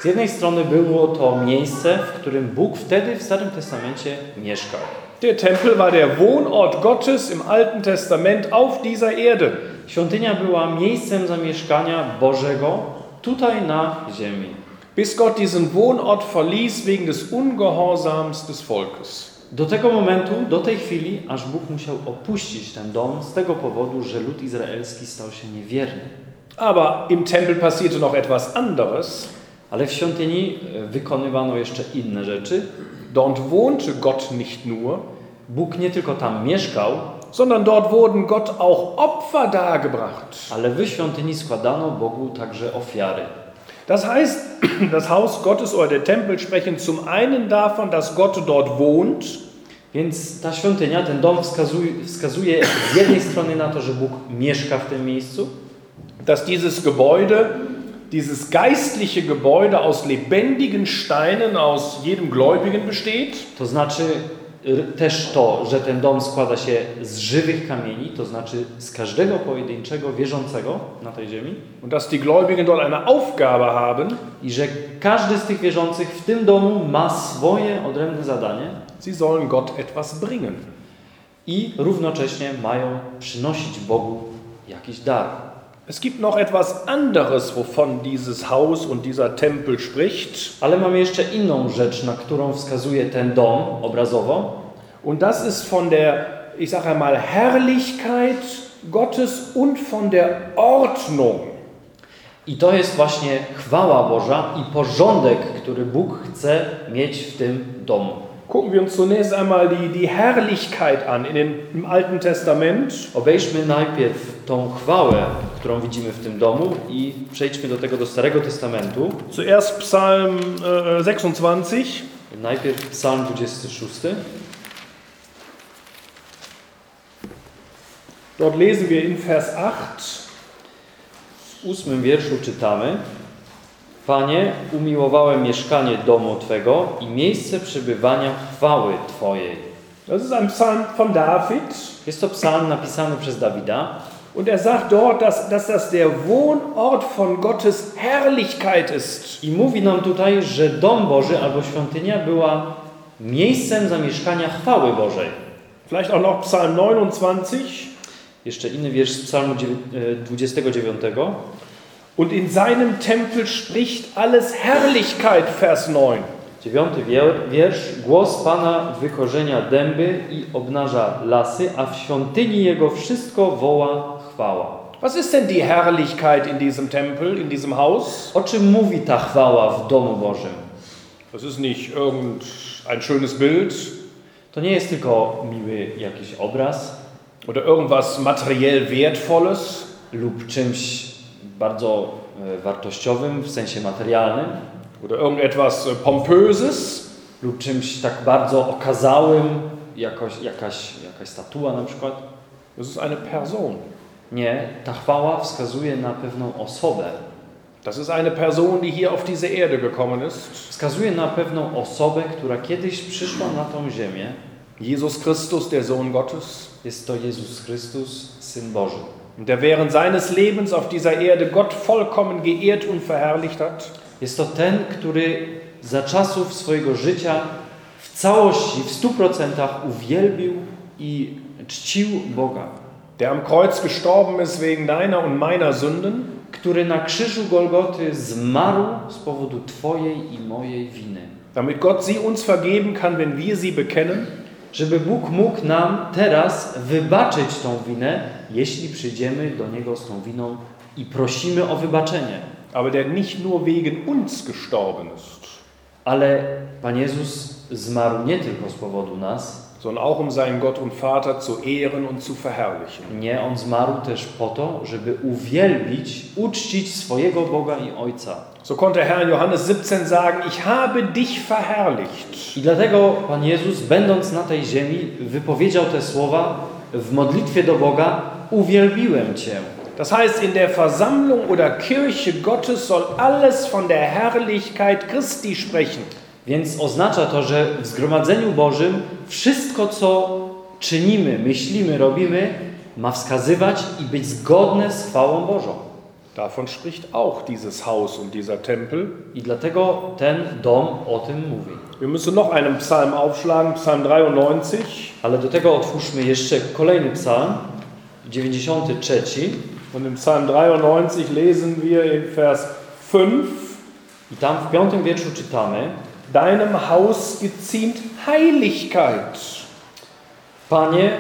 Z jednej strony było to miejsce, w którym Bóg wtedy w Starym Testamencie mieszkał. Der Tempel war der Wohnort Gottes im Alten Testament auf dieser Erde. Świątynia była miejscem zamieszkania Bożego tutaj na ziemi. Bis Gott diesen Wohnort verließ wegen des Ungehorsams des Volkes. Do tego momentu, do tej chwili, aż Bóg musiał opuścić ten dom z tego powodu, że lud izraelski stał się niewierny. Aber im Tempel passierte noch etwas anderes. Ale w świątyni e, wykonywano jeszcze inne rzeczy. Dort wohnte Gott nicht nur, Bóg nie tylko tam mieszkał, sondern dort wurden Gott auch Opfer dargebracht. ale w świątyni składano Bogu także ofiary. Das heißt, das Haus Gottes oder der Tempel sprechen zum einen davon, dass Gott dort wohnt, Więc ta świątynia, ten dom wskazuje, wskazuje z jednej strony na to, że Bóg mieszka w tym miejscu, dass dieses Gebäude, dieses geistliche Gebäude aus lebendigen Steinen aus jedem Gläubigen besteht. to znaczy też to, że ten dom składa się z żywych kamieni, to znaczy z każdego pojedynczego wierzącego na tej ziemi Und dass die Gläubigen dort eine Aufgabe haben, i że każdy z tych wierzących w tym domu ma swoje odrębne zadanie sie sollen Gott etwas bringen. i równocześnie mają przynosić Bogu jakiś dar. Es gibt noch etwas anderes, wovon dieses Haus und dieser Tempel spricht. Ale mamy jeszcze inną rzecz, na którą wskazuje ten dom obrazowo. Und das ist von der, ich sage einmal, Herrlichkeit Gottes und von der Ordnung. I to jest właśnie chwała Boża i porządek, który Bóg chce mieć w tym domu. Gucken wir uns zunächst einmal die, die Herrlichkeit an in den, im Alten Testament. Obejrzmy najpierw tą chwałę, którą widzimy w tym domu i przejdźmy do tego do Starego Testamentu. Zuerst Psalm äh, 26. Najpierw Psalm 26. Dort lesen wir in Vers 8. W ósmym wierszu czytamy Panie, umiłowałem mieszkanie domu Twego i miejsce przebywania chwały Twojej. Das ist ein Psalm von David. Jest to psalm napisany przez Dawida Und er sagt dort, dass, dass das der Wohnort von Gottes Herrlichkeit ist. i mówi nam tutaj, że dom Boży albo świątynia była miejscem zamieszkania chwały Bożej. Vielleicht auch noch Psalm 29. Jeszcze inny wiersz z psalmu dziewię- e, 29. Und in seinem Tempel spricht alles Herrlichkeit, Vers 9. Dziewiąty wier- wiersz. Głos Pana wykorzenia dęby i obnaża lasy, a w świątyni Jego wszystko woła chwała. Was ist denn die Herrlichkeit in diesem Tempel, in diesem Haus? O czym mówi ta chwała w domu Bożym? Das ist nicht irgendein schönes Bild To nie jest tylko miły jakiś obraz oder irgendwas materiell Wertvolles, lub czymś bardzo e, wartościowym w sensie materialnym oder irgendetwas äh, Pompöses, lub czymś tak bardzo okazałym, jakoś, jakaś, jakaś statua na przykład. das ist eine Person. Nie, ta chwała wskazuje na pewną osobę. Das ist eine Person, die hier auf diese Erde gekommen ist. Wskazuje na pewną osobę, która kiedyś przyszła na tą ziemię. Jesus Christus, der Sohn Gottes, Jest to Jezus Chrystus, Syn Boży. Der während seines Lebens auf dieser Erde Gott vollkommen geehrt und verherrlicht hat. Jest to ten, który za czasów swojego życia w całości, w stu procentach uwielbił i czcił Boga. der am Kreuz gestorben ist wegen deiner und meiner Sünden, który na krzyżu Golgoty zmarł z powodu Twojej i mojej winy. damit Gott sie uns vergeben kann, wenn wir sie bekennen Żeby Bóg mógł nam teraz wybaczyć tą winę, jeśli przyjdziemy do Niego z tą winą i prosimy o wybaczenie. aber der nicht nur wegen uns gestorben ist, Ale Pan Jezus zmarł nie tylko z powodu nas, sondern auch um seinen Gott und Vater zu ehren und zu verherrlichen. nie, On zmarł też po to, żeby uwielbić, uczcić swojego Boga i Ojca. So konnte Herr Johannes 17 sagen, ich habe dich verherrlicht. I dlatego Pan Jezus, będąc na tej ziemi, wypowiedział te słowa w modlitwie do Boga: Uwielbiłem Cię. Das heißt, in der Versammlung oder Kirche Gottes soll alles von der Herrlichkeit Christi sprechen. Więc oznacza to, że w zgromadzeniu Bożym wszystko, co czynimy, myślimy, robimy, ma wskazywać i być zgodne z chwałą Bożą. Davon spricht auch dieses Haus und dieser Tempel. I dlatego ten dom o tym mówi. Wir müssen noch einen Psalm aufschlagen, Psalm 93. Ale do tego otwórzmy jeszcze kolejny psalm, 93. Und im Psalm 93 lesen wir in Vers 5, I tam w piątym wierszu czytamy Deinem Haus geziemt Heiligkeit. Panie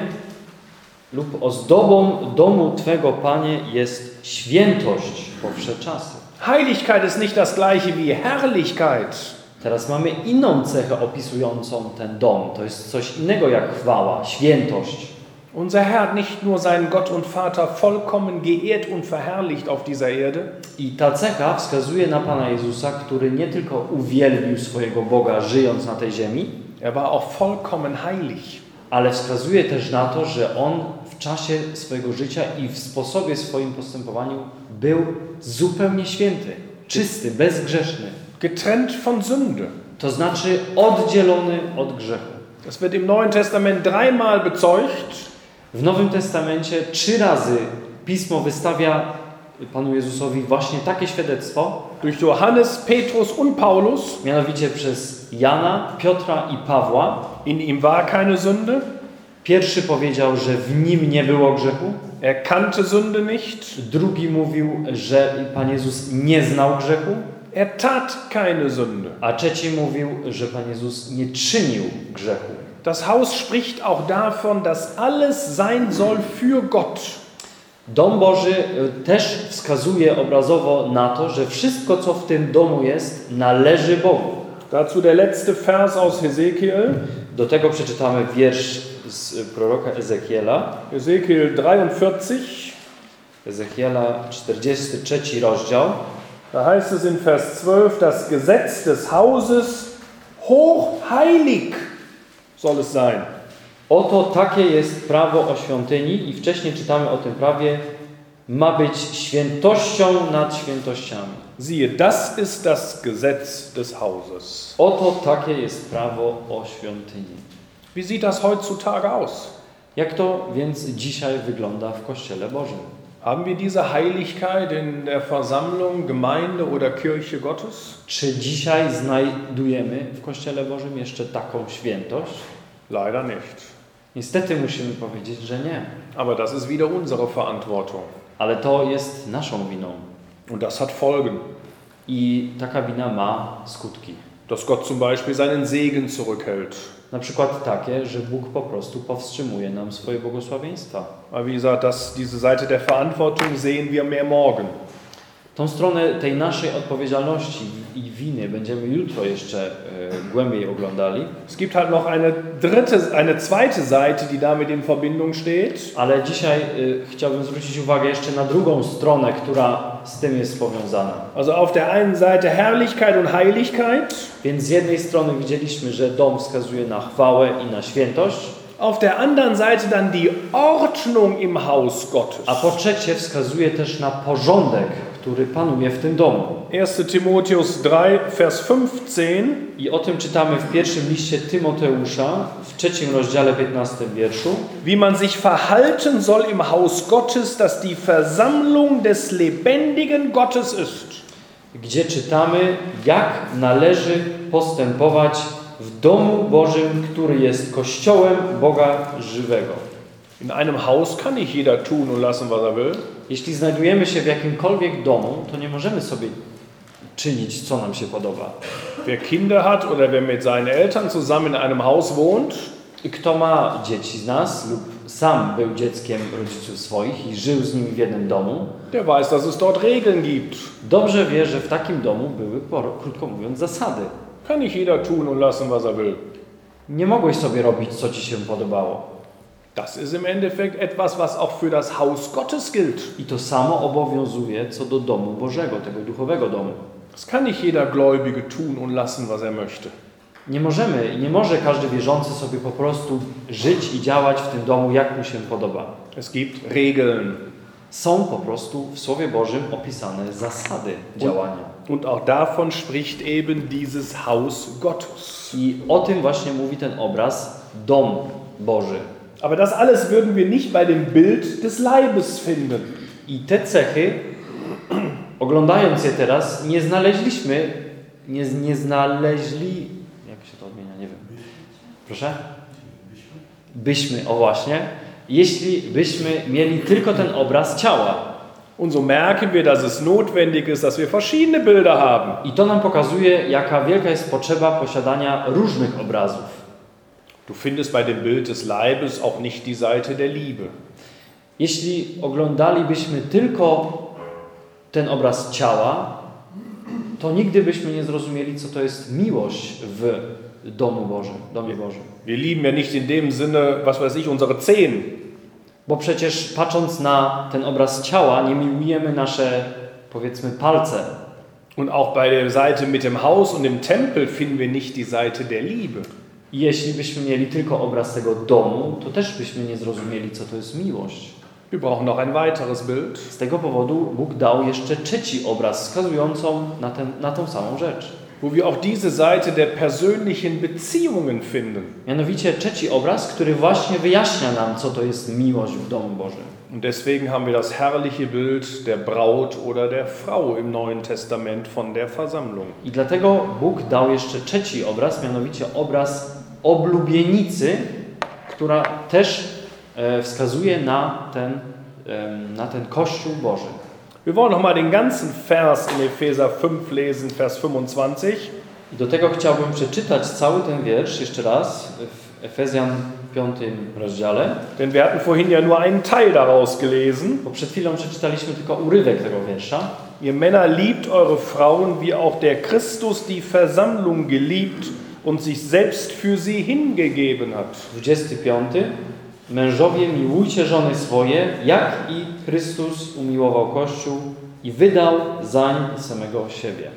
lub ozdobą domu Twego, Panie, jest świętość po czasy. Heiligkeit ist nicht das gleiche wie Herrlichkeit. Teraz mamy inną cechę opisującą ten dom. To jest coś innego jak chwała, świętość. Unser Herr hat nicht nur seinen Gott und Vater vollkommen geehrt und verherrlicht auf dieser Erde, I ta cecha wskazuje na Pana Jezusa, który nie tylko uwielbił swojego Boga żyjąc na tej ziemi, er war auch vollkommen heilig. ale wskazuje też na to, że On w czasie swojego życia i w sposobie swoim postępowaniu był zupełnie święty, czysty, bezgrzeszny. Getrennt von Sünde. To znaczy oddzielony od grzechu. Das wird im Neuen Testament dreimal bezeugt. W Nowym Testamencie trzy razy Pismo wystawia Panu Jezusowi właśnie takie świadectwo, Durch Johannes, Petrus und Paulus. mianowicie przez Jana, Piotra i Pawła. In ihm war keine Sünde. Pierwszy powiedział, że w nim nie było grzechu. Er kannte Sünde nicht. Drugi mówił, że Pan Jezus nie znał grzechu. Er tat keine Sünde. A trzeci mówił, że Pan Jezus nie czynił grzechu. Das Haus spricht auch davon, dass alles sein soll für Gott. Dom Boży y, też wskazuje obrazowo na to, że wszystko, co w tym domu jest, należy Bogu. Dazu der letzte Vers aus Hesekiel. Do tego przeczytamy wiersz z proroka Ezekiela. Hesekiel 43. Ezekiela 43 rozdział. Da heißt es in Vers 12, das Gesetz des Hauses hochheilig soll es sein. Oto takie jest prawo o świątyni i wcześniej czytamy o tym prawie ma być świętością nad świętościami. Siehe, das ist das Gesetz des Hauses. Oto takie jest prawo o świątyni. Wie sieht das heutzutage aus? Jak to więc dzisiaj wygląda w Kościele Bożym? Haben wir diese Heiligkeit in der Versammlung, Gemeinde oder Kirche Gottes? Czy dzisiaj znajdujemy w Kościele Bożym jeszcze taką świętość? Leider nicht. Niestety musimy powiedzieć, że nie. Aber das ist wieder unsere Verantwortung. Ale to jest naszą winą. Und das hat Folgen. I taka wina ma skutki. Dass Gott zum Beispiel seinen Segen zurückhält. Na przykład takie, że Bóg po prostu powstrzymuje nam swoje błogosławieństwa. Aber wie gesagt, das, diese Seite der Verantwortung sehen wir mehr morgen. Tą stronę tej naszej odpowiedzialności i winy będziemy jutro jeszcze e, głębiej oglądali, Es gibt halt noch eine dritte, eine zweite Seite, die damit in Verbindung steht. ale dzisiaj e, chciałbym zwrócić uwagę jeszcze na drugą stronę, która z tym jest powiązana. Also auf der einen Seite Herrlichkeit und Heiligkeit, Więc z jednej strony widzieliśmy, że dom wskazuje na chwałę i na świętość, auf der anderen Seite dann die Ordnung im Haus Gottes. a po trzecie wskazuje też na porządek, który panuje w tym domu. 1 Timotheus 3, Vers 15. I o tym czytamy w pierwszym liście Tymoteusza, w trzecim rozdziale 15 wierszu. Wie man sich verhalten soll im Haus Gottes, das die Versammlung des lebendigen Gottes ist. gdzie czytamy, jak należy postępować w domu Bożym, który jest kościołem Boga żywego. In einem Haus kann nicht jeder tun und lassen, was er will. Jeśli znajdujemy się w jakimkolwiek domu, to nie możemy sobie czynić, co nam się podoba. Wer Kinder hat oder wer mit seinen Eltern zusammen in einem Haus wohnt, I kto ma dzieci z nas lub sam był dzieckiem rodziców swoich i żył z nimi w jednym domu, der weiß, dass es dort Regeln gibt. dobrze wie, że w takim domu były, krótko mówiąc, zasady. Kann nicht jeder tun und lassen, was er will. Nie mogłeś sobie robić, co ci się podobało. Das ist im Endeffekt etwas, was auch für das Haus Gottes gilt. I to samo obowiązuje co do domu Bożego, tego duchowego domu. Es kann nicht jeder Gläubige tun und lassen, was er möchte. Nie możemy, nie może każdy wierzący sobie po prostu żyć i działać w tym domu, jak mu się podoba. Es gibt Regeln. Są po prostu w Słowie Bożym opisane zasady działania. Und auch davon spricht eben dieses Haus Gottes. I o tym właśnie mówi ten obraz dom Boży. Aber das alles würden wir nicht bei dem Bild des Leibes finden. I te cechy, oglądając je teraz, nie znaleźliśmy, nie, nie znaleźli, jak się to odmienia, nie wiem. Proszę? Byśmy, o właśnie, jeśli byśmy mieli tylko ten obraz ciała. Und so merken wir, dass es notwendig ist, dass wir verschiedene Bilder haben. I to nam pokazuje, jaka wielka jest potrzeba posiadania różnych obrazów. Du findest bei dem Bild des Leibes auch nicht die Seite der Liebe. Jeśli oglądalibyśmy tylko ten obraz ciała, to nigdy byśmy nie zrozumieli, co to jest miłość w domu Bożym, domie Bożym. Wir lieben ja nicht in dem Sinne, was weiß ich, unsere Zehen. Bo przecież patrząc na ten obraz ciała, nie miłujemy nasze, powiedzmy, palce. Und auch bei der Seite mit dem Haus und dem Tempel finden wir nicht die Seite der Liebe. Jeśli byśmy mieli tylko obraz tego domu, to też byśmy nie zrozumieli, co to jest miłość. Wir brauchen noch ein weiteres Bild. Z tego powodu Bóg dał jeszcze trzeci obraz, wskazującą na, ten, na tą samą rzecz. wo wir auch diese Seite der persönlichen Beziehungen finden. Mianowicie trzeci obraz, który właśnie wyjaśnia nam, co to jest miłość w domu Bożym. Und deswegen haben wir das herrliche Bild der Braut oder der Frau im Neuen Testament von der Versammlung. I dlatego Bóg dał jeszcze trzeci obraz, mianowicie obraz oblubienicy, która też e, wskazuje na ten, na ten Kościół Boży. Wir wollen nochmal den ganzen Vers in Epheser 5 lesen, Vers 25. I do tego chciałbym przeczytać cały ten wiersz jeszcze raz w Efezjan 5 rozdziale, Denn wir hatten vorhin ja nur einen Teil daraus gelesen. bo przed chwilą przeczytaliśmy tylko urywek tego wiersza. Ihr Männer liebt eure Frauen, wie auch der Christus die Versammlung geliebt und sich selbst für sie hingegeben hat. 25. Mężowie miłujcie żony swoje, jak i Chrystus umiłował Kościół i wydał zań samego siebie.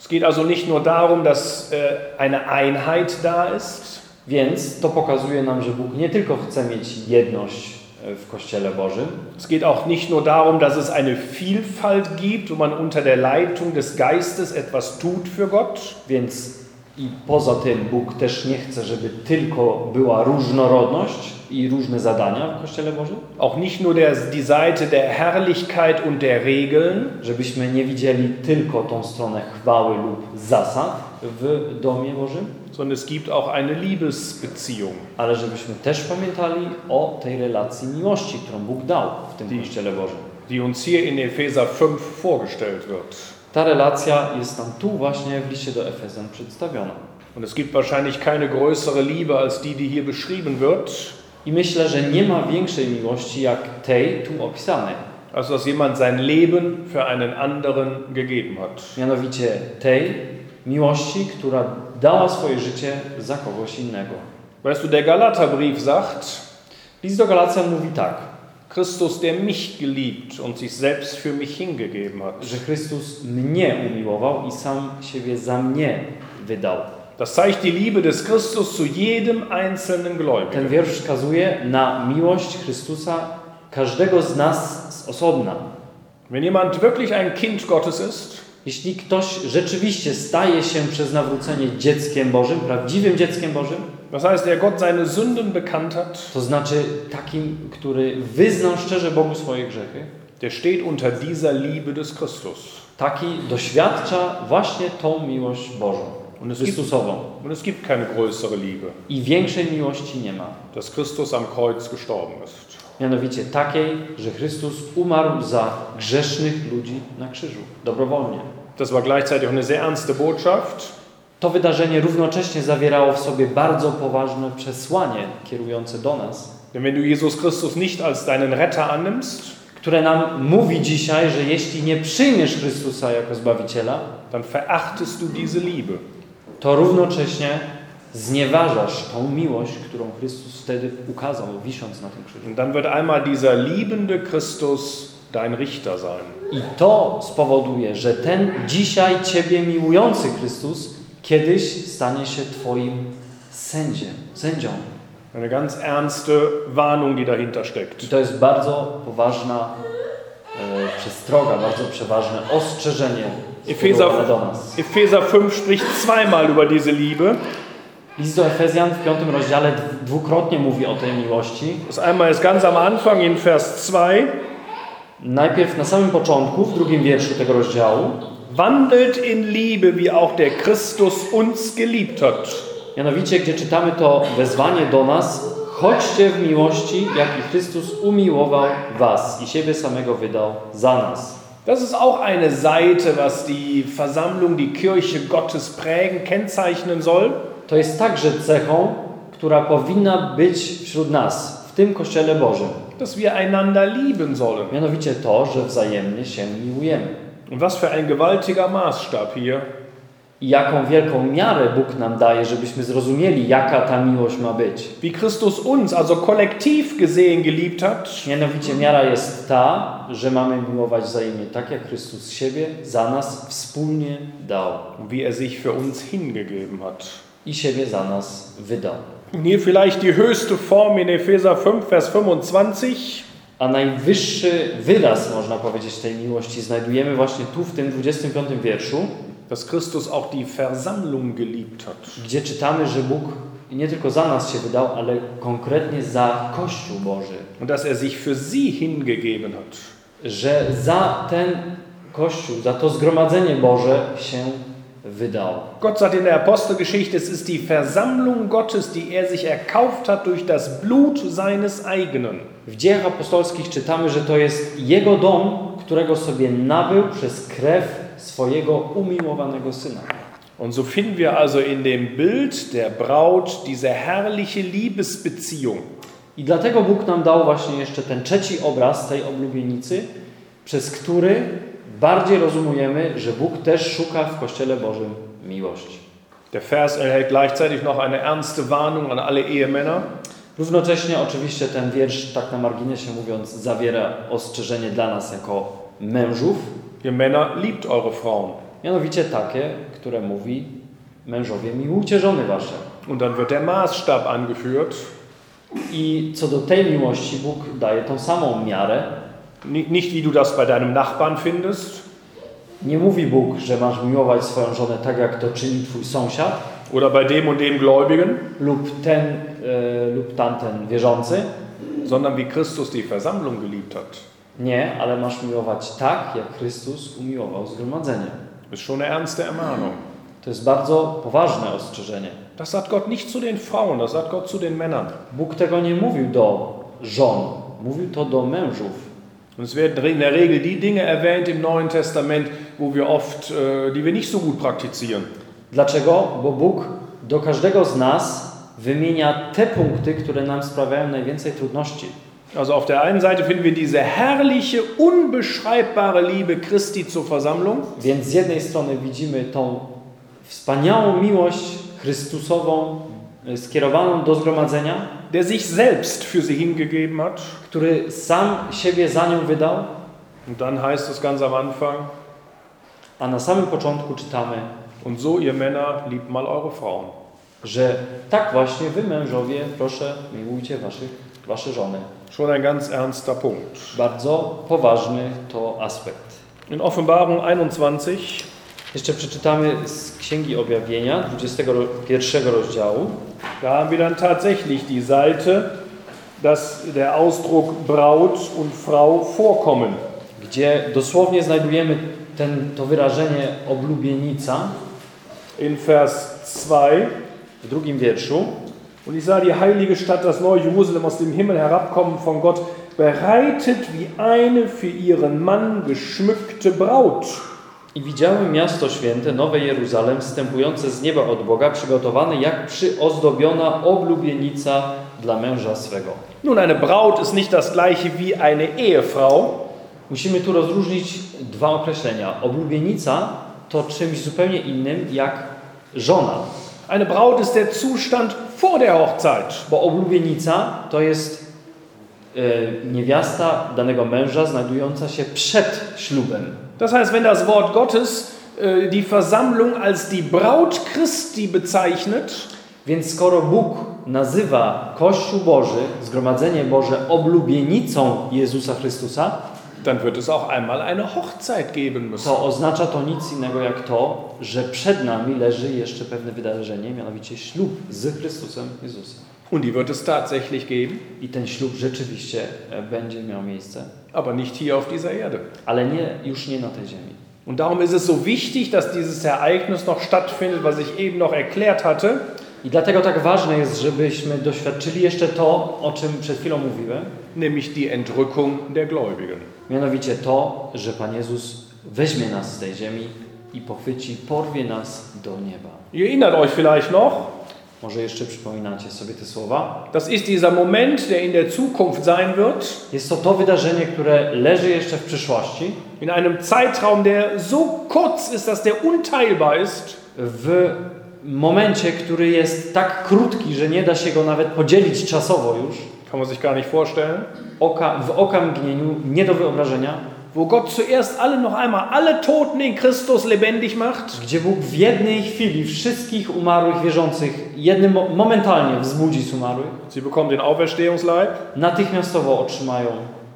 Es geht also nicht nur darum, dass äh, eine Einheit da ist, Więc to pokazuje nam, że Bóg nie tylko chce mieć jedność e, w Kościele Bożym, Es geht auch nicht nur darum, dass es eine Vielfalt gibt, wo man unter der Leitung des Geistes etwas tut für Gott, więc i poza tym Bóg też nie chce, żeby tylko była różnorodność i różne zadania w Kościele Bożym, auch nicht nur der, die Seite der Herrlichkeit und der Regeln, żebyśmy nie widzieli tylko tą stronę chwały lub zasad w domie Bożym, sondern es gibt auch eine Liebesbeziehung. ale żebyśmy też pamiętali o tej relacji miłości, którą Bóg dał w tym Kościele Bożym. die uns hier in Epheser 5 vorgestellt wird. Ta relacja jest nam tu właśnie w liście do Efezjan przedstawiona. Und es gibt wahrscheinlich keine größere Liebe als die, die hier beschrieben wird, I myślę, że nie ma większej miłości jak tej tu opisanej. als dass jemand sein Leben für einen anderen gegeben hat. Mianowicie tej miłości, która dała swoje życie za kogoś innego. Weißt du, der Galaterbrief sagt, List do Galacjan mówi tak, Christus, der mich geliebt und sich selbst für mich hingegeben hat. że Chrystus mnie umiłował i sam siebie za mnie wydał. Das zeigt die Liebe des Christus zu jedem einzelnen Ten Gläubigen. wiersz wskazuje na miłość Chrystusa każdego z nas z osobna. Wenn jemand wirklich ein Kind Gottes ist, Jeśli ktoś rzeczywiście staje się przez nawrócenie dzieckiem Bożym, prawdziwym dzieckiem Bożym, das heißt, der Gott seine Sünden bekannt hat, to znaczy takim, który wyznał szczerze Bogu swoje grzechy, der steht unter dieser Liebe des Christus. taki doświadcza właśnie tą miłość Bożą, Und es gibt, Chrystusową. und es gibt keine größere Liebe, I większej miłości nie ma. dass Christus am Kreuz gestorben ist. Mianowicie takiej, że Chrystus umarł za grzesznych ludzi na krzyżu, dobrowolnie. Das war gleichzeitig auch eine sehr ernste Botschaft, To wydarzenie równocześnie zawierało w sobie bardzo poważne przesłanie kierujące do nas, denn wenn du Jesus Christus nicht als deinen Retter annimmst, które nam mówi dzisiaj, że jeśli nie przyjmiesz Chrystusa jako Zbawiciela, dann verachtest du diese Liebe. to równocześnie znieważasz tą miłość, którą Chrystus wtedy ukazał, wisząc na tym krzyżu. Und dann wird einmal dieser liebende Christus dein Richter sein. I to spowoduje, że ten dzisiaj Ciebie miłujący Chrystus kiedyś stanie się Twoim sędziem, sędzią. Eine ganz ernste Warnung, die dahinter I steckt. to jest bardzo poważna przestroga, bardzo przeważne ostrzeżenie skierowane do nas. Epheser 5 spricht zweimal über diese Liebe. List do Efezjan w piątym rozdziale dw- dwukrotnie mówi o tej miłości. Das einmal ist ganz am Anfang in Vers 2. Najpierw na samym początku, w drugim wierszu tego rozdziału, Wandelt in Liebe, wie auch der Christus uns geliebt hat. mianowicie gdzie czytamy to wezwanie do nas, chodźcie w miłości, jak i Chrystus umiłował was i siebie samego wydał za nas. Das ist auch eine Seite, was die Versammlung, die Kirche Gottes prägen, kennzeichnen soll. To jest także cechą, która powinna być wśród nas, w tym Kościele Bożym. dass wir einander lieben sollen. Mianowicie to, że wzajemnie się miłujemy. Und was für ein gewaltiger Maßstab hier. Jaką wielką miarę Bóg nam daje, żebyśmy zrozumieli, jaka ta miłość ma być. Wie Christus uns, also kollektiv gesehen, geliebt hat. Mianowicie miara jest ta, że mamy miłować wzajemnie tak, jak Chrystus siebie za nas wspólnie dał wie er sich für uns hingegeben hat. i siebie za nas wydał. Und hier vielleicht die höchste Form in Epheser 5, Vers 25. A najwyższy wyraz, można powiedzieć, tej miłości znajdujemy właśnie tu w tym 25 wierszu, Dass Christus auch die Versammlung geliebt hat. gdzie czytamy, że Bóg nie tylko za nas się wydał, ale konkretnie za Kościół Boży. Und dass er sich für sie hingegeben hat. Że za ten Kościół, za to zgromadzenie Boże się wydał. Gott sagt in der Apostelgeschichte, es ist die Versammlung Gottes, die er sich erkauft hat durch das Blut seines eigenen. W dziejach apostolskich czytamy, że to jest Jego dom, którego sobie nabył przez krew swojego umiłowanego Syna. Und so finden wir also in dem Bild der Braut diese herrliche Liebesbeziehung. I dlatego Bóg nam dał właśnie jeszcze ten trzeci obraz tej oblubienicy, przez który bardziej rozumiemy, że Bóg też szuka w Kościele Bożym miłości. Der Vers erhält gleichzeitig noch eine ernste Warnung an alle Ehemänner. Równocześnie oczywiście ten wiersz, tak na marginesie mówiąc, zawiera ostrzeżenie dla nas jako mężów, Ihr Männer, liebt eure Frauen. mianowicie takie, które mówi mężowie miłujcie żony wasze. Und dann wird der Maßstab angeführt. I co do tej miłości Bóg daje tą samą miarę. Ni- Nicht wie du das bei deinem Nachbarn findest Nie mówi Bóg, że masz miłować swoją żonę tak, jak to czyni twój sąsiad oder bei dem und dem Gläubigen, lub ten e, lub tamten wierzący. sondern wie Christus die Versammlung geliebt hat. Nie, ale masz miłować tak, jak Chrystus umiłował zgromadzenie. Ist schon eine ernste Ermahnung. To jest bardzo poważne ostrzeżenie. Das sagt Gott nicht zu den Frauen, das sagt Gott zu den Männern. Bóg tego nie mówił do żon, mówił to do mężów. Und es werden in der Regel die Dinge erwähnt im Neuen Testament, wo wir oft, äh, die wir nicht so gut praktizieren. Dlaczego? Bo Bóg do każdego z nas wymienia te punkty, które nam sprawiają najwięcej trudności. Also auf der einen Seite finden wir diese herrliche, unbeschreibbare Liebe Christi zur Versammlung. Więc z jednej strony widzimy tą wspaniałą miłość Chrystusową y, skierowaną do zgromadzenia, der sich selbst für sie hingegeben hat. który sam siebie za nią wydał, Und dann heißt es ganz am Anfang, a na samym początku czytamy, und so ihr Männer, liebt mal eure Frauen. że tak właśnie wy mężowie, proszę, miłujcie waszych, wasze żony. Schon ein ganz ernster Punkt. Bardzo poważny to aspekt. In Offenbarung 21 Jeszcze przeczytamy z Księgi Objawienia, 21 rozdziału. Da haben wir dann tatsächlich die Seite, dass der Ausdruck Braut und Frau vorkommen. gdzie dosłownie znajdujemy ten, to wyrażenie oblubienica In Vers 2. w drugim wierszu. Und ich sah die heilige Stadt, das neue Jerusalem, aus dem Himmel herabkommen von Gott, bereitet wie eine für ihren Mann geschmückte Braut. I widziałem miasto święte, Nowe Jeruzalem, wstępujące z nieba od Boga, przygotowane jak przyozdobiona oblubienica dla męża swego. Nun, eine Braut ist nicht das gleiche wie eine Ehefrau. Musimy tu rozróżnić dwa określenia. Oblubienica to czymś zupełnie innym jak żona. Eine Braut ist der Zustand vor der Hochzeit. Bo oblubienica to jest e, niewiasta danego męża znajdująca się przed ślubem. Das heißt, wenn das Wort Gottes äh, die Versammlung als die Braut Christi bezeichnet, Więc skoro Bóg nazywa Kościół Boży, Zgromadzenie Boże oblubienicą Jezusa Chrystusa, dann wird es auch einmal eine Hochzeit geben müssen. to oznacza to nic innego jak to, że przed nami leży jeszcze pewne wydarzenie, mianowicie ślub z Chrystusem Jezusem. Und die wird es tatsächlich geben, I ten ślub rzeczywiście e, będzie miał miejsce, aber nicht hier auf dieser Erde. ale nie, już nie na tej ziemi. Und darum ist es so wichtig, dass dieses Ereignis noch stattfindet, was ich eben noch erklärt hatte. I dlatego tak ważne jest, żebyśmy doświadczyli jeszcze to, o czym przed chwilą mówiłem, nämlich die Entrückung der Gläubigen. mianowicie to, że Pan Jezus weźmie nas z tej ziemi i pochwyci, porwie nas do nieba. Ihr erinnert euch vielleicht noch, Może jeszcze przypominacie sobie te słowa? das ist dieser Moment, der in der Zukunft sein wird, Jest to to wydarzenie, które leży jeszcze w przyszłości, in einem Zeitraum, der so kurz ist, dass der unteilbar ist. w momencie, który jest tak krótki, że nie da się go nawet podzielić czasowo już, Kann man sich gar nicht vorstellen. oka, w okamgnieniu, nie do wyobrażenia, Wo Gott zuerst alle noch einmal, alle Toten in Christus lebendig macht. gdzie Bóg w jednej chwili wszystkich umarłych wierzących jednym mo- momentalnie wzbudzi z umarłych, Sie bekommen den Auferstehungsleib. natychmiastowo otrzymają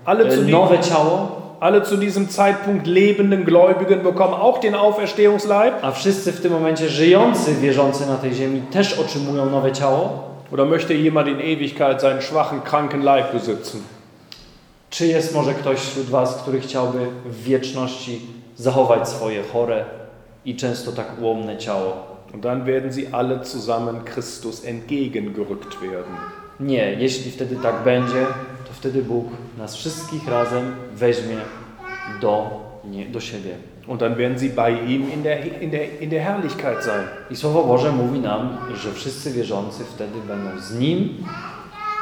Alle e, nowe ciało, alle zu diesem Zeitpunkt lebenden Gläubigen bekommen auch den Auferstehungsleib. a wszyscy w tym momencie żyjący wierzący na tej ziemi też otrzymują nowe ciało. Oder möchte jemand in Ewigkeit seinen schwachen, kranken Leib besitzen? Czy jest może ktoś wśród Was, który chciałby w wieczności zachować swoje chore i często tak ułomne ciało? Und dann werden sie alle zusammen Christus entgegengerückt werden. Nie, jeśli wtedy tak będzie, to wtedy Bóg nas wszystkich razem weźmie do, nie, do siebie. Und dann werden sie bei ihm in der, in, der, in der Herrlichkeit sein. I Słowo Boże mówi nam, że wszyscy wierzący wtedy będą z Nim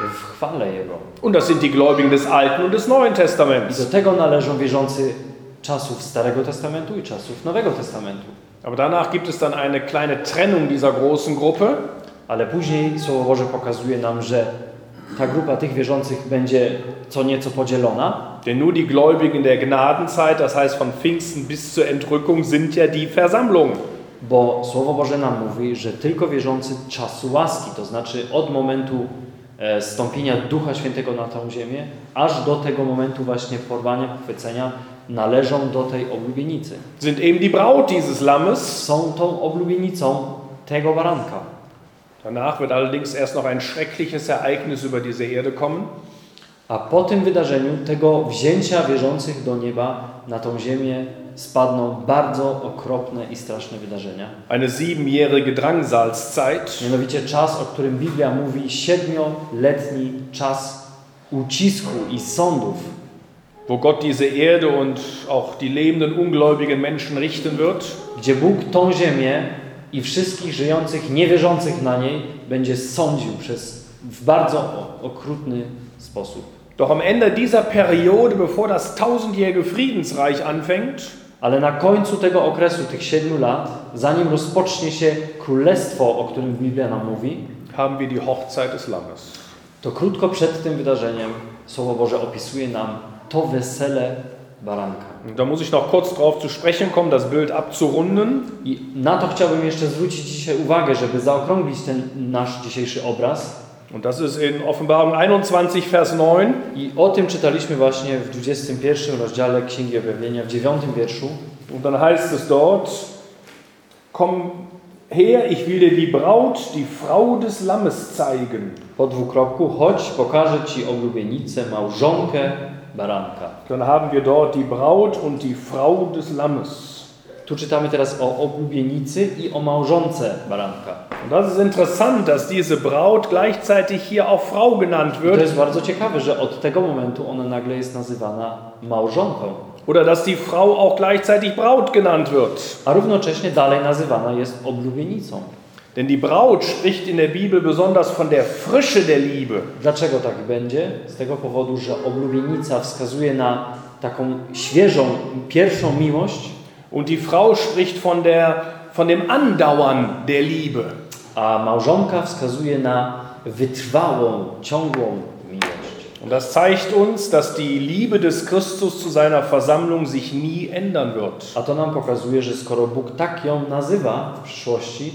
w chwale Jego. Und das sind die Gläubigen des Alten und des Neuen I do Testaments. tego należą wierzący czasów Starego Testamentu i czasów Nowego Testamentu. Aber danach gibt es dann eine kleine Trennung dieser großen Gruppe. Ale później Słowo Boże pokazuje nam, że ta grupa tych wierzących będzie co nieco podzielona, Denn nur die Gläubigen der Gnadenzeit, das heißt von Pfingsten bis zur Entrückung, sind ja die Versammlung. bo Słowo Boże nam mówi, że tylko wierzący czasu łaski, to znaczy od momentu stąpienia Ducha Świętego na tą ziemię, aż do tego momentu właśnie porwania, pochwycenia, należą do tej oblubienicy. Sind eben die Braut dieses Lammes. Są tą oblubienicą tego baranka. Danach wird allerdings erst noch ein schreckliches Ereignis über diese Erde kommen. A po tym wydarzeniu, tego wzięcia wierzących do nieba na tą ziemię, spadną bardzo okropne i straszne wydarzenia. Eine siebenjährige Drangsalzzeit. Mianowicie czas, o którym Biblia mówi, siedmioletni czas ucisku i sądów, wo Gott diese Erde und auch die lebenden ungläubigen Menschen richten wird. gdzie Bóg tą ziemię i wszystkich żyjących, niewierzących na niej będzie sądził przez, w bardzo okrutny sposób. Doch am Ende dieser Periode, bevor das tausendjährige Friedensreich anfängt, Ale na końcu tego okresu, tych siedmiu lat, zanim rozpocznie się królestwo, o którym Biblia nam mówi, haben wir die Hochzeit des Lammes. to krótko przed tym wydarzeniem Słowo Boże opisuje nam to wesele baranka. Da muss ich noch kurz darauf zu sprechen kommen, das Bild abzurunden. I na to chciałbym jeszcze zwrócić dzisiaj uwagę, żeby zaokrąglić ten nasz dzisiejszy obraz. Und das ist in Offenbarung 21, Vers 9. I o tym czytaliśmy właśnie w 21 rozdziale Księgi Objawienia, w 9 wierszu. Und dann heißt es dort, komm her, ich will dir die Braut, die Frau des Lammes zeigen. Po dwukropku, chodź, pokażę Ci oblubienicę, małżonkę baranka. Dann haben wir dort die Braut und die Frau des Lammes. Tu czytamy teraz o oblubienicy i o małżonce baranka. Und das ist interessant, dass diese Braut gleichzeitig hier auch Frau genannt I to wird jest bardzo ciekawe, że od tego momentu ona nagle jest nazywana małżonką, oder dass die Frau auch gleichzeitig Braut genannt wird. a równocześnie dalej nazywana jest oblubienicą. Denn die Braut spricht in der Bibel besonders von der Frische der Liebe. Dlaczego tak będzie? Z tego powodu, że oblubienica wskazuje na taką świeżą, pierwszą miłość, Und die Frau spricht von, der, von dem Andauern der Liebe. a małżonka wskazuje na wytrwałą, ciągłą. Und das zeigt uns, dass die Liebe des Christus zu seiner Versammlung sich nie ändern wird. A to nam pokazuje, że skoro Bóg tak ją nazywa w przyszłości,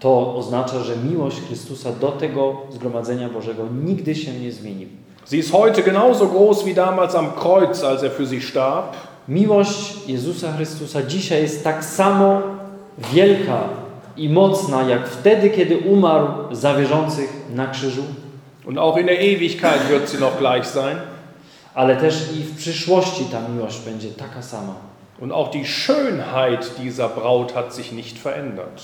to oznacza, że miłość Chrystusa do tego zgromadzenia Bożego nigdy się nie zmieni. Sie ist heute genauso groß wie damals am Kreuz, als er für sie starb. Miłość Jezusa Chrystusa dzisiaj jest tak samo wielka i mocna, jak wtedy, kiedy umarł za wierzących na krzyżu, Und auch in der Ewigkeit wird sie noch gleich sein. ale też i w przyszłości ta miłość będzie taka sama. Und auch die Schönheit dieser Braut hat sich nicht verändert.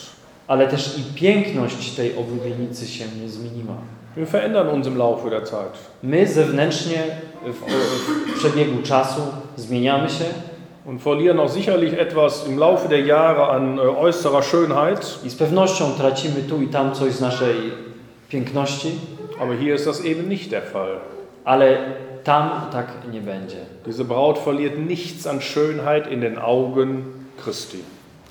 Ale też i piękność tej oblubienicy się nie zmieniła. Wir verändern uns im Laufe der Zeit. My zewnętrznie w, w przebiegu czasu zmieniamy się Und verlieren auch sicherlich etwas im Laufe der Jahre an äh, äußerer Schönheit. i z pewnością tracimy tu i tam coś z naszej piękności, Aber hier ist das eben nicht der Fall. ale tam tak nie będzie. Diese Braut verliert nichts an Schönheit in den Augen Christi.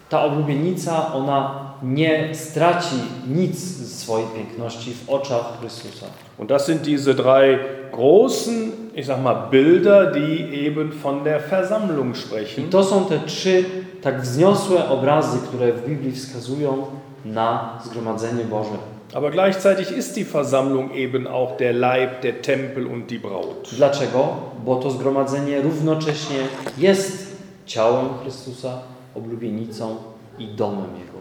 Ta oblubienica, ona nie straci nic z swojej piękności w oczach Chrystusa. Und das sind diese drei großen, ich sag mal, Bilder, die eben von der Versammlung I sprechen. to są te trzy tak wzniosłe obrazy, które w Biblii wskazują na zgromadzenie Boże. Aber gleichzeitig ist die Versammlung eben auch der Leib, der Tempel und die Braut. Dlaczego? Bo to zgromadzenie równocześnie jest ciałem Chrystusa, oblubienicą i domem Jego.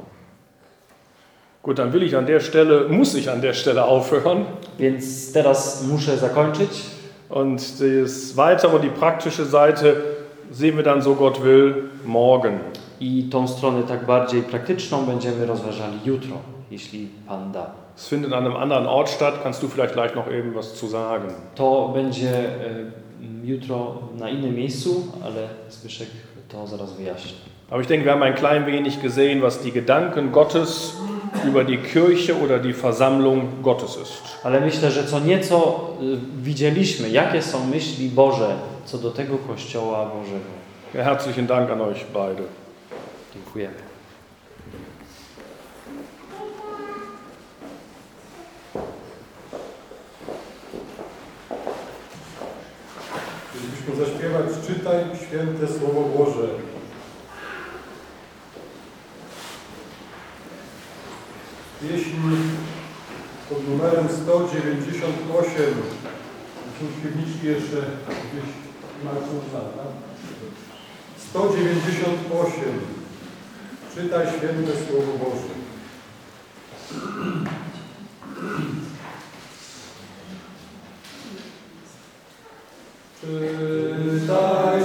Gut, dann will ich an der Stelle, muss ich an der Stelle aufhören Więc teraz muszę zakończyć und das weitere, die praktische Seite sehen wir dann, so Gott will, morgen. i tą stronę tak bardziej praktyczną będziemy rozważali jutro, jeśli Pan da. Es findet an einem anderen Ort statt. Kannst du vielleicht gleich noch eben was zu sagen? To będzie e, jutro na innym miejscu, ale Zbyszek to zaraz wyjaśni. Aber ich denke, wir haben ein klein wenig gesehen, was die Gedanken Gottes über die Kirche oder die Versammlung Gottes ist. Ale myślę, że co nieco y, widzieliśmy, jakie są myśli Boże co do tego Kościoła Bożego. Ja, herzlichen Dank an euch beide. Dziękujemy. Chcielibyśmy zaśpiewać Czytaj święte Słowo Boże. Pieśń pod numerem 198. Są śpiewniczki jeszcze gdzieś Marku tak? 198. Czytaj święte Słowo Boże. Czytaj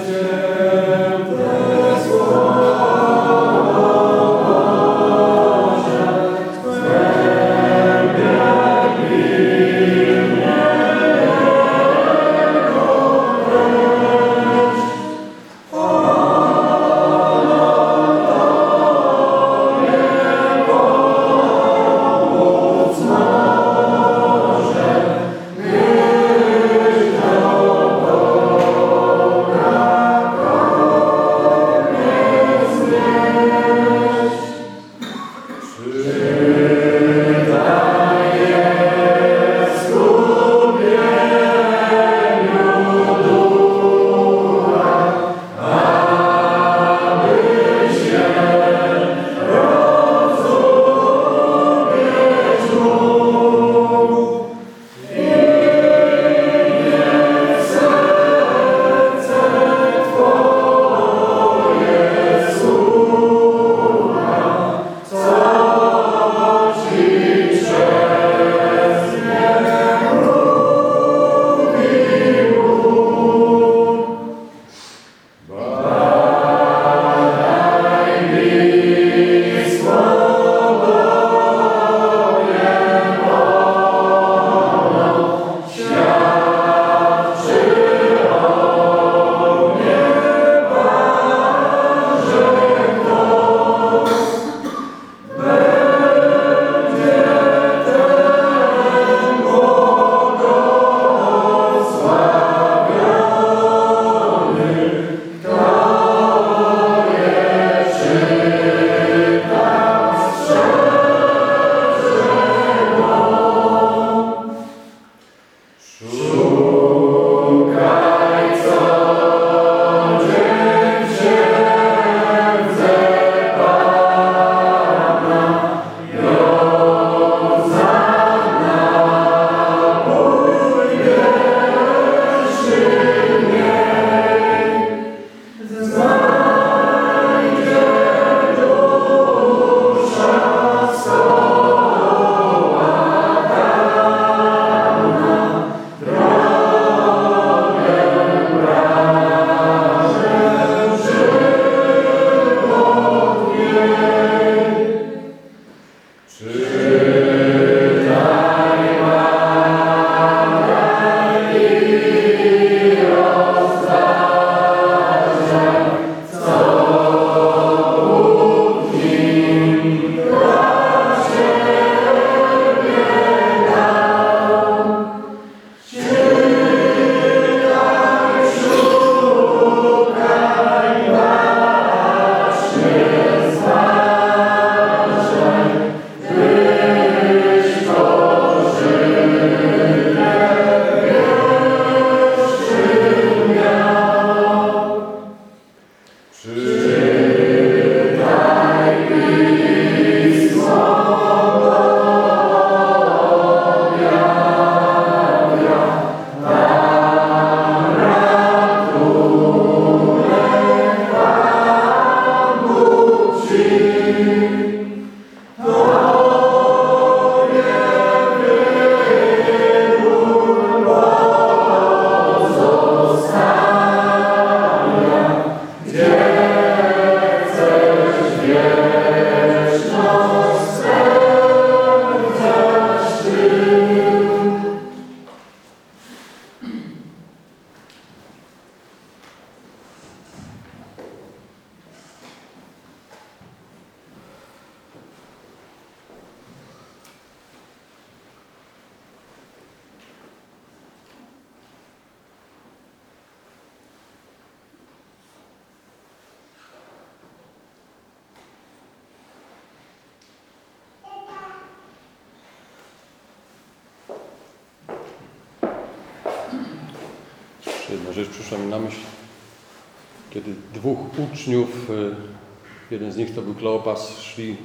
jeden z nich to był Kleopas, szli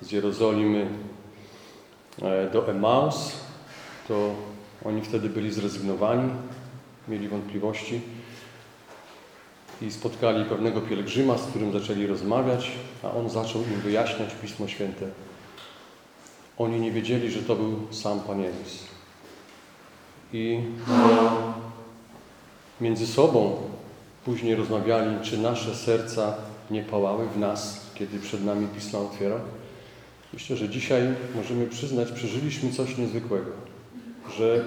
z Jerozolimy e, do Emaus, to oni wtedy byli zrezygnowani, mieli wątpliwości i spotkali pewnego pielgrzyma, z którym zaczęli rozmawiać, a on zaczął im wyjaśniać Pismo Święte. Oni nie wiedzieli, że to był sam Pan Jezus. I między sobą później rozmawiali, czy nasze serca nie pałały w nas, kiedy przed nami Pisma otwierał. Myślę, że dzisiaj możemy przyznać, przeżyliśmy coś niezwykłego, że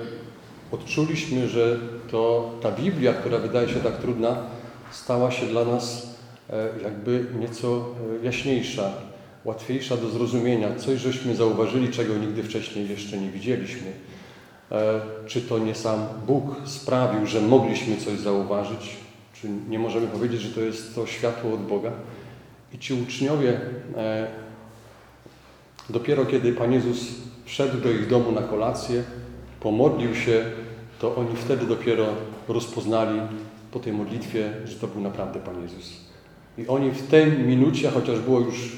odczuliśmy, że to ta Biblia, która wydaje się tak trudna, stała się dla nas e, jakby nieco e, jaśniejsza, łatwiejsza do zrozumienia. Coś żeśmy zauważyli, czego nigdy wcześniej jeszcze nie widzieliśmy. E, Czy to nie sam Bóg sprawił, że mogliśmy coś zauważyć? Czy nie możemy powiedzieć, że to jest to światło od Boga? I ci uczniowie, e, dopiero kiedy Pan Jezus wszedł do ich domu na kolację, pomodlił się, to oni wtedy dopiero rozpoznali po tej modlitwie, że to był naprawdę Pan Jezus. I oni w tej minucie, chociaż było już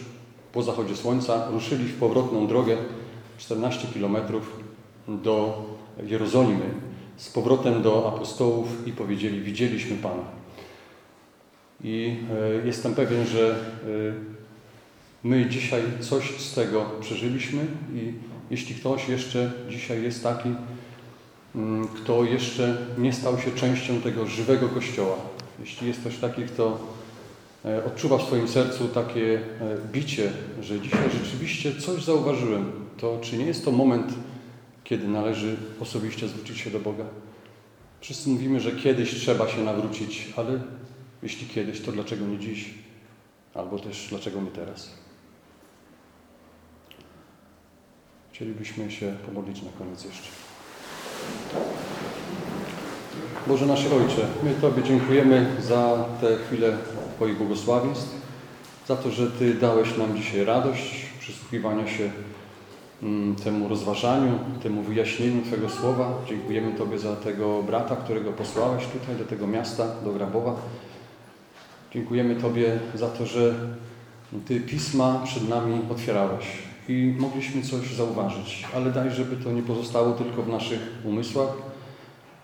po zachodzie słońca, ruszyli w powrotną drogę 14 kilometrów do Jerozolimy, z powrotem do apostołów i powiedzieli: Widzieliśmy Pana. I e, jestem pewien, że e, my dzisiaj coś z tego przeżyliśmy i jeśli ktoś jeszcze dzisiaj jest taki, mm, kto jeszcze nie stał się częścią tego żywego Kościoła, jeśli jest ktoś taki, kto e, odczuwa w swoim sercu takie bicie, że dzisiaj rzeczywiście coś zauważyłem, to czy nie jest to moment, kiedy należy osobiście zwrócić się do Boga? Wszyscy mówimy, że kiedyś trzeba się nawrócić, ale jeśli kiedyś, to dlaczego nie dziś? Albo też dlaczego nie teraz? Chcielibyśmy się pomodlić na koniec jeszcze. Boże nasz Ojcze, my Tobie dziękujemy za te chwile Twoich błogosławieństw, za to, że Ty dałeś nam dzisiaj radość przysłuchiwania się mm, temu rozważaniu, temu wyjaśnieniu Twojego Słowa. Dziękujemy Tobie za tego brata, którego posłałeś tutaj do tego miasta, do Grabowa. Dziękujemy Tobie za to, że Ty Pisma przed nami otwierałeś i mogliśmy coś zauważyć, ale daj, żeby to nie pozostało tylko w naszych umysłach,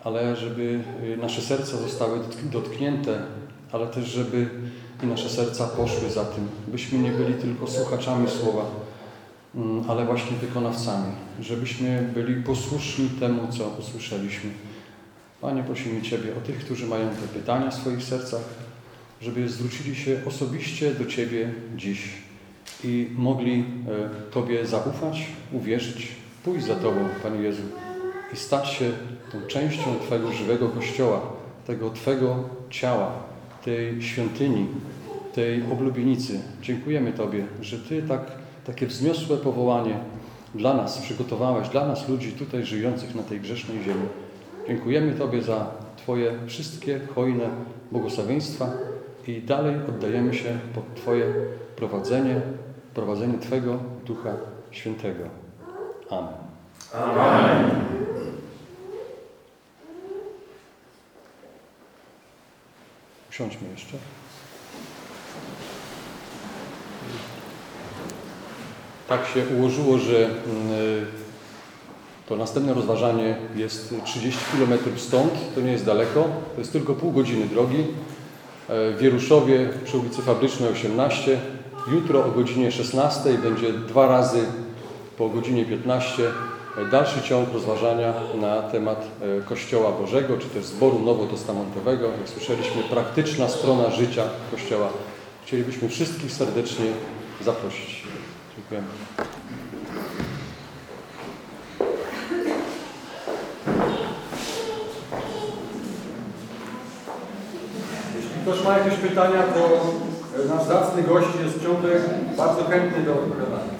ale żeby y, nasze serca zostały dotk- dotknięte, ale też żeby i nasze serca poszły za tym, byśmy nie byli tylko słuchaczami słowa, mm, ale właśnie wykonawcami, żebyśmy byli posłuszni temu, co usłyszeliśmy. Panie, prosimy Ciebie o tych, którzy mają te pytania w swoich sercach, żeby zwrócili się osobiście do Ciebie dziś i mogli e, Tobie zaufać, uwierzyć, pójść za Tobą, Panie Jezu, i stać się tą częścią Twojego żywego Kościoła, tego Twego ciała, tej świątyni, tej oblubienicy. Dziękujemy Tobie, że Ty tak, takie wzniosłe powołanie dla nas przygotowałeś, dla nas ludzi tutaj żyjących na tej grzesznej ziemi. Dziękujemy Tobie za Twoje wszystkie hojne błogosławieństwa i dalej oddajemy się pod Twoje prowadzenie, prowadzenie Twego Ducha Świętego. Amen. Usiądźmy jeszcze. Tak się ułożyło, że mm, to następne rozważanie jest 30 km stąd, to nie jest daleko, to jest tylko pół godziny drogi. E, W Wieruszowie przy ulicy Fabrycznej 18. Jutro o godzinie 16 będzie dwa razy po godzinie 15 e, dalszy ciąg rozważania na temat e, Kościoła Bożego, czy też zboru nowotestamentowego. Jak słyszeliśmy, praktyczna strona życia Kościoła. Chcielibyśmy wszystkich serdecznie zaprosić. Dziękujemy. Ktoś ma jakieś pytania, to nasz zacny gość jest Piątek bardzo chętny do odpowiadania.